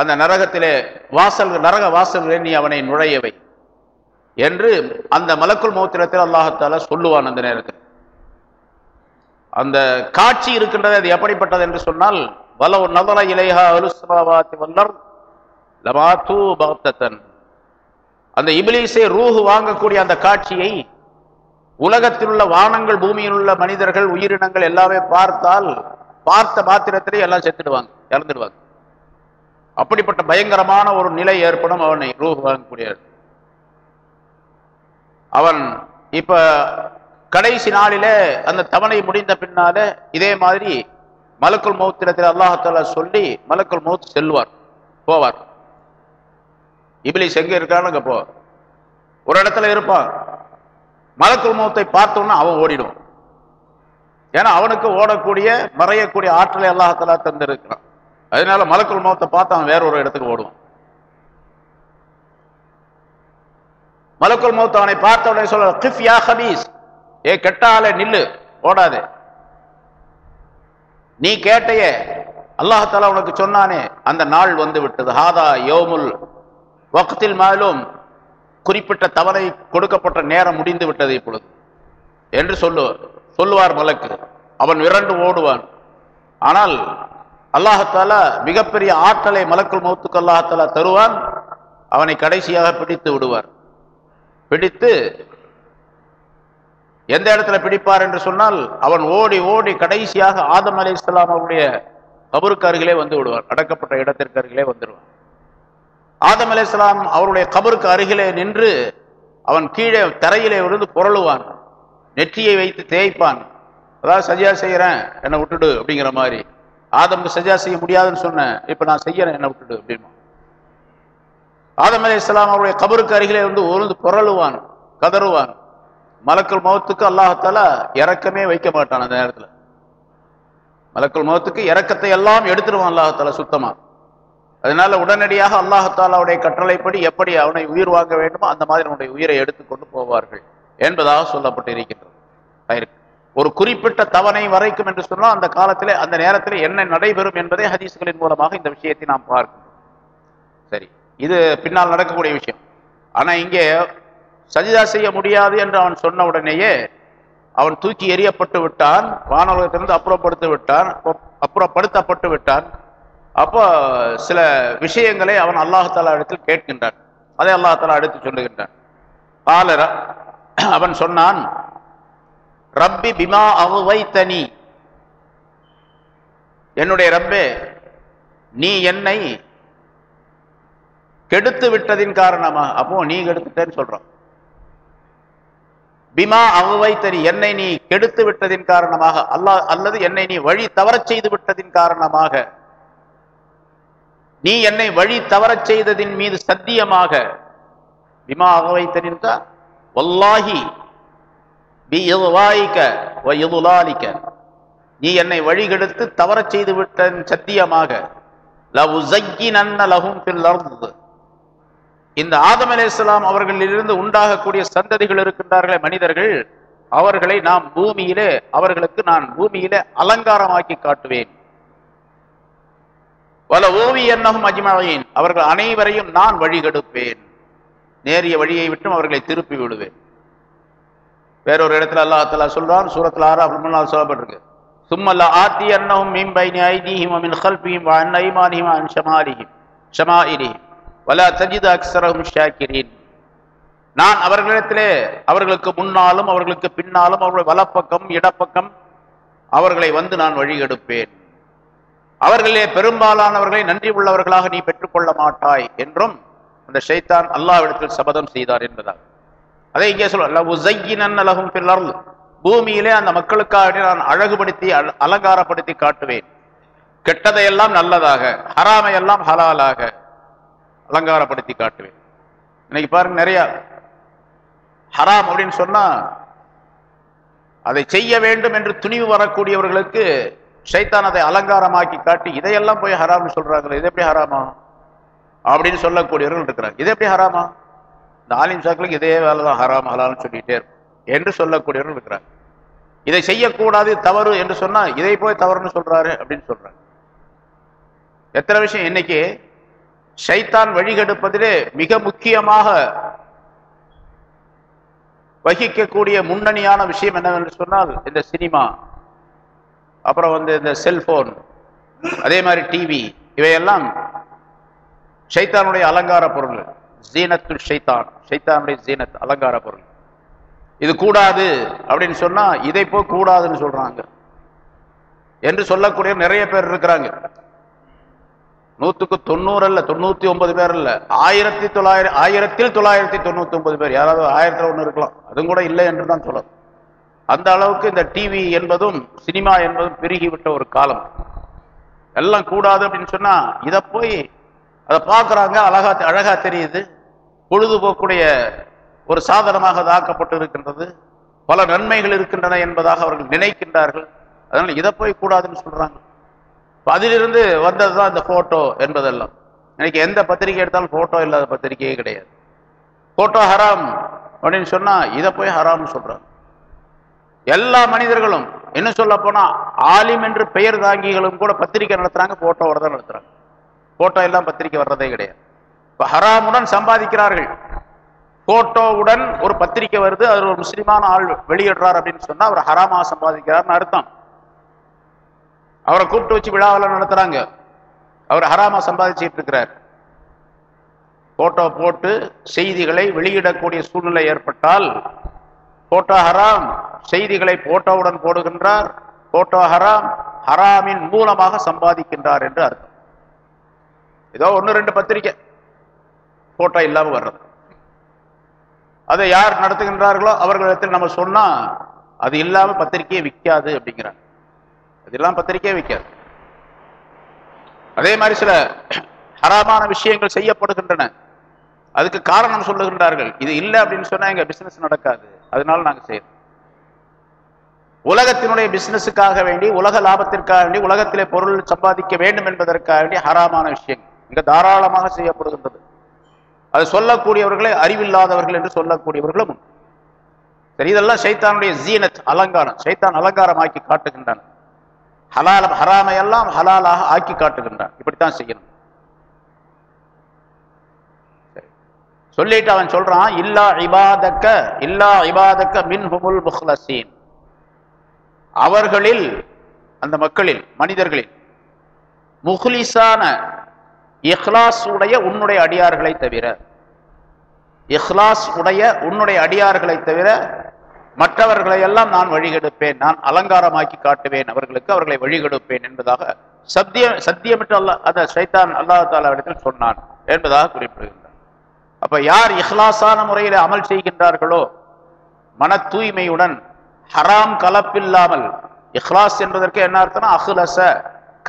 அந்த நரகத்திலே வாசல் நரக வாசல்களை நீ அவனை நுழையவை என்று அந்த மலக்குள் மௌத்திரத்தில் அல்லாஹத்தால சொல்லுவான் அந்த நேரத்தில். அந்த காட்சி இருக்கின்றது அது எப்படிப்பட்டது என்று சொன்னால் வலவு நதர இலைஹா அலுசமாவாத்தி வல்லர் லமாத்து பக்தத்தன். அந்த இபிலிசே ரூஹு வாங்கக்கூடிய அந்த காட்சியை உலகத்தில் உள்ள வானங்கள் பூமியில் உள்ள மனிதர்கள் உயிரினங்கள் எல்லாமே பார்த்தால் பார்த்த மாத்திரத்திலே எல்லாம் செத்துடுவாங்க இறந்துடுவாங்க. அப்படிப்பட்ட பயங்கரமான ஒரு நிலை ஏற்படும் அவனை ரூஹ் வாங்கக்கூடிய அவன் இப்ப கடைசி நாளிலே அந்த தவணை முடிந்த பின்னால இதே மாதிரி மலக்குள் மௌத்திரத்தில் அல்லாஹால சொல்லி மலக்குள் மௌத் செல்வார் போவார். இபிலிஸ் எங்க இருக்கான்னு அங்க போவார் ஒரு இடத்துல இருப்பான். மலக்குள் மௌத்தை பார்த்தோன்னா அவன் ஓடிடுவான் ஏன்னா அவனுக்கு ஓடக்கூடிய மறையக்கூடிய ஆற்றலை அல்லாஹால தந்திருக்கிறான். அதனால மலக்குள் மௌத்தை பார்த்து அவன் வேற ஒரு இடத்துக்கு ஓடுவான். மலக்குள் மௌத் அவனை பார்த்த உடனே சொல்ல கிஃப் யா ஹபீஸ். ஏ கெட்டாலே நில்லு ஓடாதே. நீ கேட்டையே அல்லாஹால உனக்கு சொன்னானே அந்த நாள் வந்து விட்டது. ஹாதா யோமுல் வக்கத்தில் மாலும் குறிப்பிட்ட தவறை கொடுக்கப்பட்ட நேரம் முடிந்து விட்டது இப்பொழுது. என்று சொல்லு சொல்லுவார் மலக்கு. அவன் விரண்டு ஓடுவான். ஆனால் அல்லாஹால மிகப்பெரிய ஆற்றலை மலக்குள் மௌத்துக்கு அல்லாஹால தருவான். அவனை கடைசியாக பிடித்து விடுவார். பிடித்து எந்த இடத்துல பிடிப்பார் என்று சொன்னால் அவன் ஓடி ஓடி கடைசியாக ஆதம் அலி இஸ்லாம் அவருடைய கபருக்கு அருகிலே வந்து விடுவார். அடக்கப்பட்ட இடத்திற்கு அருகிலே வந்துடுவான் ஆதம் அலி இஸ்லாம் அவருடைய கபருக்கு அருகிலே நின்று அவன் கீழே தரையிலே விழுந்து புரளுவான். நெற்றியை வைத்து தேய்ப்பான். அதாவது சஜா செய்யறேன் என்னை விட்டுடு அப்படிங்கிற மாதிரி. ஆதமுக்கு சஜா செய்ய முடியாதுன்னு சொன்னேன் இப்போ நான் செய்யறேன் என்னை விட்டுடு அப்படின்னு ஆதம் அலி இஸ்லாம் அவருடைய கபருக்கு அருகிலே வந்து உருந்து புரளுவான் கதறுவான். மலக்கள் மௌத்துக்கு அல்லாஹால இறக்கமே வைக்க மாட்டான் அந்த நேரத்தில். மலக்கள் மௌத்துக்கு இறக்கத்தை எல்லாம் எடுத்துருவான் அல்லாஹால சுத்தமா. அதனால உடனடியாக அல்லாஹாலாவுடைய கட்டளைப்படி எப்படி அவனை உயிர் வாங்க வேண்டுமோ அந்த மாதிரி அவனுடைய உயிரை எடுத்துக்கொண்டு போவார்கள் என்பதாக சொல்லப்பட்டு இருக்கின்றது ஒரு குறிப்பிட்ட தவணை வரைக்கும் என்று சொன்னால் அந்த காலத்தில் அந்த நேரத்தில் என்ன நடைபெறும் என்பதை ஹதீஸ்களின் மூலமாக இந்த விஷயத்தை நாம் பார்க்கணும். சரி. இது பின்னால் நடக்கக்கூடிய விஷயம். ஆனா இங்கே சஜிதா செய்ய முடியாது என்று அவன் சொன்ன உடனேயே அவன் தூக்கி எறியப்பட்டு விட்டான் வானொலகத்திலிருந்து அப்புறப்படுத்தி விட்டான் அப்புறப்படுத்தப்பட்டு விட்டான். அப்போ சில விஷயங்களை அவன் அல்லாஹாலா இடத்தில் கேட்கின்றான். அதை அல்லாஹாலா எடுத்து சொல்லுகின்றான். ஆலர அவன் சொன்னான் ரப்பி பிமா அவுவை தனி என்னுடைய ரப்பே நீ என்னை கெடுத்து விட்டதின் காரணமா? அப்போ நீ கெடுத்துட்டேன்னு சொல்கிறான் பிமா அவைத்தனி என்னை நீ கெடுத்து விட்டதின் காரணமாக அல்லாஹ் அல்லது என்னை நீ வழி தவறச் செய்து விட்டதின் காரணமாக நீ என்னை வழி தவறச் செய்ததின் மீது சத்தியமாக பிமா அவைத்தனின் வல்லாஹி பி இதுவாய்க்க வ நீ என்னை வழிகெடுத்து தவறச் செய்து விட்டதன் சத்தியமாக லவுஸக்கினன்ன நன்ன ஃபில் அர்து. இந்த ஆதம் அலைஹிஸ்ஸலாம் அவர்களிலிருந்து உண்டாகக்கூடிய சந்ததிகள் இருக்கின்றார்களே மனிதர்கள் அவர்களை நாம் பூமியிலே அவர்களுக்கு நான் பூமியிலே அலங்காரமாக்கி காட்டுவேன். பல ஓவி என்னகும் அஜ்மழையின் அவர்கள் அனைவரையும் நான் வழிகெடுப்பேன் நேரிய வழியை விட்டும் அவர்களை திருப்பி விடுவேன். வேறொரு இடத்துல அல்லாஹ் சொல்றான் சூரத்தில் ஆறாம் முன்னால் சொல்லப்பட்டிருக்கு. சும்மல்ல ஆத்தி அன்னகும் மின் பைனி ஐதீஹிம் வ மின் கல்பிஹிம் வ அன் அன் ஷமாலிஹிம். ஷமாயிலிஹிம். வலா தஜிது அக்ஸரஹும் ஷாக்கிரீன் நான் அவர்களிடத்திலே அவர்களுக்கு முன்னாலும் அவர்களுக்கு பின்னாலும் அவர்களுடைய வலப்பக்கம் இடப்பக்கம் அவர்களை வந்து நான் வழி எடுப்பேன். அவர்களே பெரும்பாலானவர்களை நன்றி உள்ளவர்களாக நீ பெற்றுக்கொள்ள மாட்டாய் என்றும் அந்த ஷைத்தான் அல்லாவிடத்தில் சபதம் செய்தார் என்பதால். அதை இங்கே சொல்லும் லகும் பூமியிலே அந்த மக்களுக்காக நான் அழகுபடுத்தி அல- அலங்காரப்படுத்தி காட்டுவேன். கெட்டதையெல்லாம் நல்லதாக ஹராமையெல்லாம் ஹலாலாக. அலங்காரப்படுத்தி காட்டுவேன். இன்னைக்கு பாருங்க நிறைய ஹராம் அப்படின்னு சொன்னா அதை செய்ய வேண்டும் என்று துணிவு வரக்கூடியவர்களுக்கு ஷைத்தான் அதை அலங்காரமாக்கி காட்டி இதையெல்லாம் போய் ஹராம்னு சொல்றாங்களே இது எப்படி ஹராமா? அப்படின்னு சொல்லக்கூடியவர்கள் இருக்கிறாங்க. இது எப்படி ஹராமா? இந்த ஆலிம் சாக்களுக்கு இதே வேலை தான் ஹராம் ஹலால்னு சொல்லிட்டே இருக்கும். என்று சொல்லக்கூடியவர்கள் இருக்கிறாங்க. இதை செய்யக்கூடாது தவறு என்று சொன்னா இதை போய் தவறுன்னு சொல்றாரு அப்படின்னு சொல்றாங்க. எத்தனை விஷயம்? இன்னைக்கு ஷைத்தான் வழிகெடுப்பதிலே மிக முக்கியமாக வகிக்கக்கூடிய முன்னணியான விஷயம் என்னவென்று சொன்னால் இந்த சினிமா அப்புறம் வந்து இந்த செல்போன் அதே மாதிரி டிவி இவையெல்லாம் ஷைத்தானுடைய அலங்கார பொருள் ஜீனத்து ஷைத்தான் ஷைத்தானுடைய ஜீனத் அலங்கார பொருள். இது கூடாது அப்படின்னு சொன்னா இதை போய் கூடாதுன்னு சொல்றாங்க. என்று சொல்லக்கூடிய நிறைய பேர் இருக்கிறாங்க. நூத்துக்கு தொண்ணூறு அல்ல தொண்ணூத்தி ஒன்பது பேர் அல்ல. ஆயிரத்தி தொள்ளாயிரம் ஆயிரத்தில் தொள்ளாயிரத்தி தொண்ணூத்தி ஒன்பது பேர். யாராவது ஆயிரத்துல ஒன்று இருக்கலாம். அதுவும் கூட இல்லை என்று தான் சொல்லும் அந்த அளவுக்கு இந்த டிவி என்பதும் சினிமா என்பதும் பெருகிவிட்ட ஒரு காலம். எல்லாம் கூடாது அப்படின்னு சொன்னா இதை போய் அதை பார்க்குறாங்க அழகா அழகா தெரியுது. பொழுதுபோக்குடைய ஒரு சாதனமாக அது ஆக்கப்பட்டு இருக்கின்றது பல நன்மைகள் இருக்கின்றன என்பதாக அவர்கள் நினைக்கின்றார்கள். அதனால இதை போய் கூடாதுன்னு சொல்றாங்க. அதிலிருந்து வந்தது தான் இந்த போட்டோ என்பதெல்லாம். இன்னைக்கு எந்த பத்திரிகை எடுத்தாலும் போட்டோ இல்லாத பத்திரிகையே கிடையாது. போட்டோ ஹராம் அப்படின்னு சொன்னால் இதை போய் ஹராம்னு சொல்கிறாங்க எல்லா மனிதர்களும் என்ன சொல்ல போனால் ஆலிம் என்று பெயர் தாங்கிகளும் கூட பத்திரிகை நடத்துகிறாங்க போட்டோவோட தான் நடத்துகிறாங்க போட்டோ எல்லாம் பத்திரிக்கை வர்றதே கிடையாது. இப்போ ஹராமுடன் சம்பாதிக்கிறார்கள். போட்டோவுடன் ஒரு பத்திரிக்கை வருது அது ஒரு முஸ்லீமான ஆள் வெளியிடுறார் அப்படின்னு சொன்னால் அவர் ஹராமா சம்பாதிக்கிறார்னு அர்த்தம். அவரை கூப்பிட்டு வச்சு விழாவெல்லாம் நடத்துறாங்க. அவர் ஹராமா சம்பாதிச்சுட்டு இருக்கிறார். போட்டோ போட்டு செய்திகளை வெளியிடக்கூடிய சூழ்நிலை ஏற்பட்டால் போட்டோ ஹராம் செய்திகளை போட்டோவுடன் போடுகின்றார். போட்டோ ஹராம் ஹராமின் மூலமாக சம்பாதிக்கின்றார் என்று அர்த்தம். ஏதோ ஒன்னு ரெண்டு பத்திரிக்கை போட்டோ இல்லாமல் வர்றது. அதை யார் நடத்துகின்றார்களோ அவர்களிடத்தில் நம்ம சொன்னா அது இல்லாமல் பத்திரிக்கையை விற்காது அப்படிங்கிறாங்க. அதெல்லாம் பத்திரிக்கையே வைக்காது. அதே மாதிரி சில ஹராமான விஷயங்கள் செய்யப்படுகின்றன. அதுக்கு காரணம் சொல்லுகின்றார்கள். இது இல்லை அப்படின்னு சொன்னா எங்க பிசினஸ் நடக்காது. அதனால நாங்க செய்யறோம். உலகத்தினுடைய பிசினஸுக்காக வேண்டி உலக லாபத்திற்காக வேண்டி உலகத்திலே பொருள் சம்பாதிக்க வேண்டும் என்பதற்காக வேண்டி ஹராமான விஷயம் இங்க தாராளமாக செய்யப்படுகின்றது. அது சொல்லக்கூடியவர்களே அறிவில்லாதவர்கள் என்று சொல்லக்கூடியவர்களும் சரி இதெல்லாம் சைத்தானுடைய ஜீனத் அலங்காரம். சைத்தான் அலங்காரமாக்கி காட்டுகின்றன. ஹலால ஹராமை எல்லாம் ஹலாலாக ஆக்கி காட்டுகின்றான். இப்படித்தான் செய்யணும். சரி. சொல்லிட்டு அவன் சொல்றான் இல்லா இபாதக்க இல்லா இபாதக்க மின்ஹுமுல் முஹ்லசீன். அவர்களில் அந்த மக்களில் மனிதர்களில் முஹ்லிசான இஹ்லாஸ் உடைய உன்னுடைய அடியார்களை தவிர இஹ்லாஸ் உடைய உன்னுடைய அடியார்களை தவிர மற்றவர்களை எல்லாம் நான் வழிகெடுப்பேன் நான் அலங்காரமாக்கி காட்டுவேன் அவர்களுக்கு அவர்களை வழிகெடுப்பேன் என்பதாக சத்திய சத்தியமிட்டு அல்ல அந்த சைத்தான் அல்லாஹ் தாலாவிடத்தில் சொன்னான் என்பதாக குறிப்பிடுகின்றார். அப்ப யார் இஹ்லாசான முறையில் அமல் செய்கின்றார்களோ மன தூய்மையுடன் ஹராம் கலப்பில்லாமல் இஹ்லாஸ் என்பதற்கு என்ன அர்த்தம்னா அஹ்லச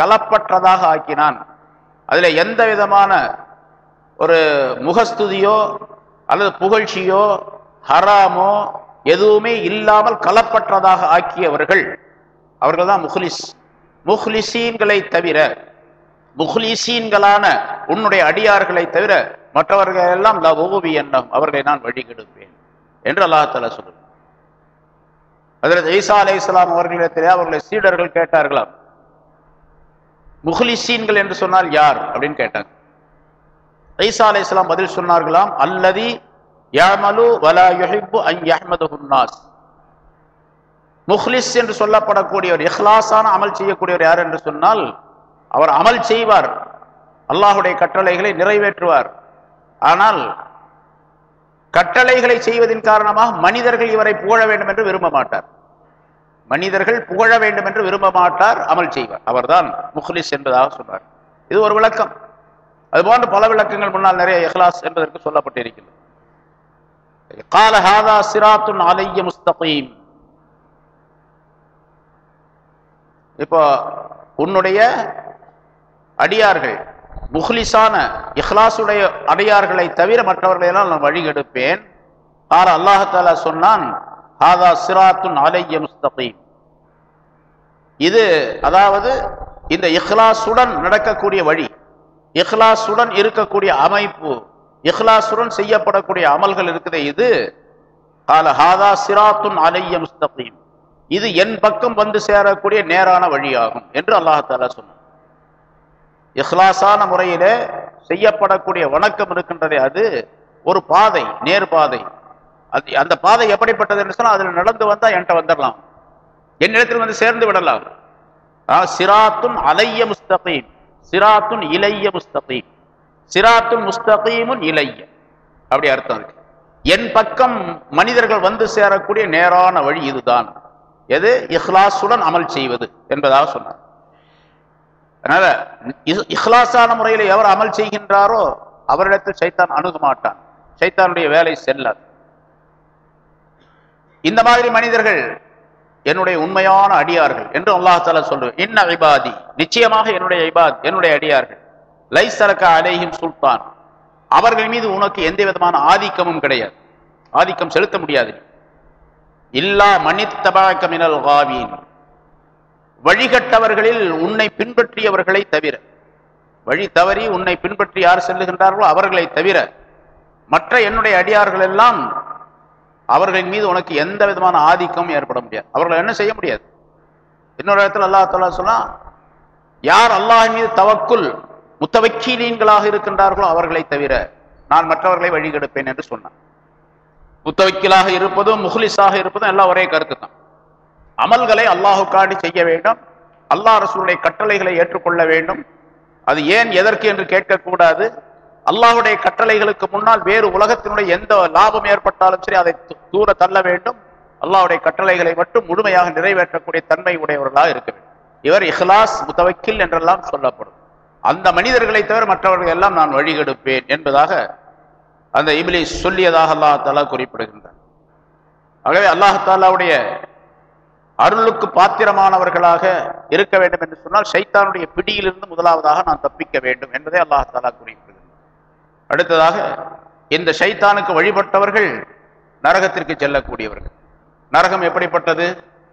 கலப்பற்றதாக ஆக்கினான். அதில் எந்த விதமான ஒரு முகஸ்துதியோ அல்லது புகழ்ச்சியோ ஹராமோ எதுவுமே இல்லாமல் கலப்பற்றதாக ஆக்கியவர்கள் அவர்கள் தான் முஹ்லிஸ். முஹ்லிசீன்களை தவிர முஹ்லிசீன்களான உன்னுடைய அடியார்களை தவிர மற்றவர்கள் எல்லாம் லவோவி எண்ணம் அவர்களை நான் வழிகெடுப்பேன் என்று அல்லாஹால சொல்லுங்க அதில் ஈசா அலை இஸ்லாம் அவர்களிடத்திலே அவர்களை சீடர்கள் கேட்டார்களாம். முஹ்லிசீன்கள் என்று சொன்னால் யார் அப்படின்னு கேட்டாங்க. ஈசா அலை இஸ்லாம் பதில் சொன்னார்களாம் அல்லதி யாமலு வலா யுஹிப்பு அன் யஹ்மதுஹுன்னாஸ் முஹ்லிஸ் என்று சொல்லப்படக்கூடியவர் இஹ்லாஸான அமல் செய்யக்கூடியவர் யார் என்று சொன்னால் அவர் அமல் செய்வார். அல்லாஹுடைய கட்டளைகளை நிறைவேற்றுவார். ஆனால் கட்டளைகளை செய்வதன் காரணமாக மனிதர்கள் இவரை புகழ வேண்டும் என்று விரும்ப மாட்டார். மனிதர்கள் புகழ வேண்டும் என்று விரும்ப மாட்டார் அமல் செய்வார். அவர்தான் முஹ்லிஸ் என்பதாக சொன்னார். இது ஒரு விளக்கம். அதுபோன்ற பல விளக்கங்கள் முன்னால் நிறைய இஹ்லாஸ் என்பதற்கு சொல்லப்பட்டிருக்கிறது. கால ஹாதா சிராத்துன் அலைய முஸ்தகீம் இப்போ உன்னுடைய அடியார்கள் முஹ்லிஸான இஹ்லாசுடைய அடியார்களை தவிர மற்றவர்களையெல்லாம் நான் வழிகெடுப்பேன் ஆற அல்லாஹால சொன்னான் ஹாதா சிராத்துன் அலைய முஸ்தகீம் இது அதாவது இந்த இஹ்லாசுடன் நடக்கக்கூடிய வழி இஹ்லாசுடன் இருக்கக்கூடிய அமைப்பு இஹ்லாசுடன் செய்யப்படக்கூடிய அமல்கள் இருக்குது. இது கால ஹாதா சிராத்துன் அலைய முஸ்தகீம். இது என் பக்கம் வந்து சேரக்கூடிய நேரான வழியாகும் என்று அல்லாஹாலா சொன்னான். இஹ்லாசான முறையிலே செய்யப்படக்கூடிய வணக்கம் இருக்கின்றதே அது ஒரு பாதை நேர் பாதை. அது அந்த பாதை எப்படிப்பட்டது என்று சொன்னால் அதில் நடந்து வந்தால் என்கிட்ட வந்துடலாம். என்னிடத்தில் வந்து சேர்ந்து விடலாம். சிராத்துன் அலைய முஸ்தகீம். சிராத்துன் இளைய முஸ்தகீம். சிராத்துன் முஸ்தகீமுன் இலைய. அப்படி அர்த்தம் இருக்கு. என் பக்கம் மனிதர்கள் வந்து சேரக்கூடிய நேரான வழி இதுதான். எது? இஹ்லாசுடன் அமல் செய்வது என்பதாக சொன்னார். அதனால இஹ்லாசான முறையில் எவர் அமல் செய்கின்றாரோ அவரிடத்தில் சைத்தான் அணுக மாட்டான் சைத்தானுடைய வேலை செல்லாது. இந்த மாதிரி மனிதர்கள் என்னுடைய உண்மையான அடியார்கள் என்று அல்லாஹால சொல்லுவேன். இன்ன ஐபாதி நிச்சயமாக என்னுடைய ஐபாத் என்னுடைய அடியார்கள். லைசரக்கா அலேஹிம் சுல்தான். அவர்கள் மீது உனக்கு எந்த விதமான ஆதிக்கமும் கிடையாது. ஆதிக்கம் செலுத்த முடியாது. இல்லா மன்னித்தபாக்க மினல் காவீன். வழிகட்டவர்களில் உன்னை பின்பற்றியவர்களை தவிர வழி தவறி உன்னை பின்பற்றி யார் செல்லுகின்றார்களோ அவர்களை தவிர மற்ற என்னுடைய அடியார்கள் எல்லாம் அவர்களின் மீது உனக்கு எந்த விதமான ஆதிக்கமும் ஏற்பட முடியாது. அவர்களை என்ன செய்ய முடியாது? இன்னொரு இடத்துல அல்லா தலா சொன்னா யார் அல்லாஹ் மீது தவக்குள் முத்தவக்கீலீன்களாக இருக்கின்றார்களோ அவர்களை தவிர நான் மற்றவர்களை வழிகெடுப்பேன் என்று சொன்னான். முத்தவக்கீலாக இருப்பதும் முஹ்லிஸாக இருப்பதும் எல்லாம் ஒரே கருத்து தான் அமல்களை அல்லாஹுக்காண்டி செய்ய வேண்டும். அல்லாஹ் ரசூலுடைய கட்டளைகளை ஏற்றுக்கொள்ள வேண்டும். அது ஏன் எதற்கு என்று கேட்கக்கூடாது. அல்லாஹுடைய கட்டளைகளுக்கு முன்னால் வேறு உலகத்தினுடைய எந்த லாபம் ஏற்பட்டாலும் சரி அதை தூர தள்ள வேண்டும். அல்லாஹுடைய கட்டளைகளை மட்டும் முழுமையாக நிறைவேற்றக்கூடிய தன்மை உடையவர்களாக இருக்க வேண்டும். இவர் இஹ்லாஸ் முத்தவக்கில் என்றெல்லாம் சொல்லப்படும். அந்த மனிதர்களை தவிர மற்றவர்கள் எல்லாம் நான் வழிகெடுப்பேன் என்பதாக அந்த இபிலி சொல்லியதாக அல்லாஹாலா குறிப்பிடுகின்றார் ஆகவே அல்லாஹாலாவுடைய அருளுக்கு பாத்திரமானவர்களாக இருக்க வேண்டும் என்று சொன்னால் சைத்தானுடைய பிடியிலிருந்து முதலாவதாக நான் தப்பிக்க வேண்டும் என்பதை அல்லாஹாலா குறிப்பிடுகின்றார் அடுத்ததாக இந்த சைத்தானுக்கு வழிபட்டவர்கள் நரகத்திற்கு செல்லக்கூடியவர்கள். நரகம் எப்படிப்பட்டது?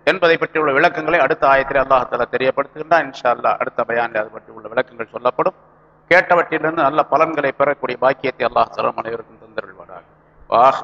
என்பதை பற்றி உள்ள விளக்கங்களை அடுத்த ஆயத்தில் அல்லாஹால தெரியப்படுத்துகின்றான். இன்ஷா அல்லா அடுத்த பயானில் அது பற்றி உள்ள விளக்கங்கள் சொல்லப்படும். கேட்டவற்றிலிருந்து நல்ல பலன்களை பெறக்கூடிய பாக்கியத்தை அல்லாஹ் சலம் அனைவருக்கும் தந்திருவாராக வாஹ்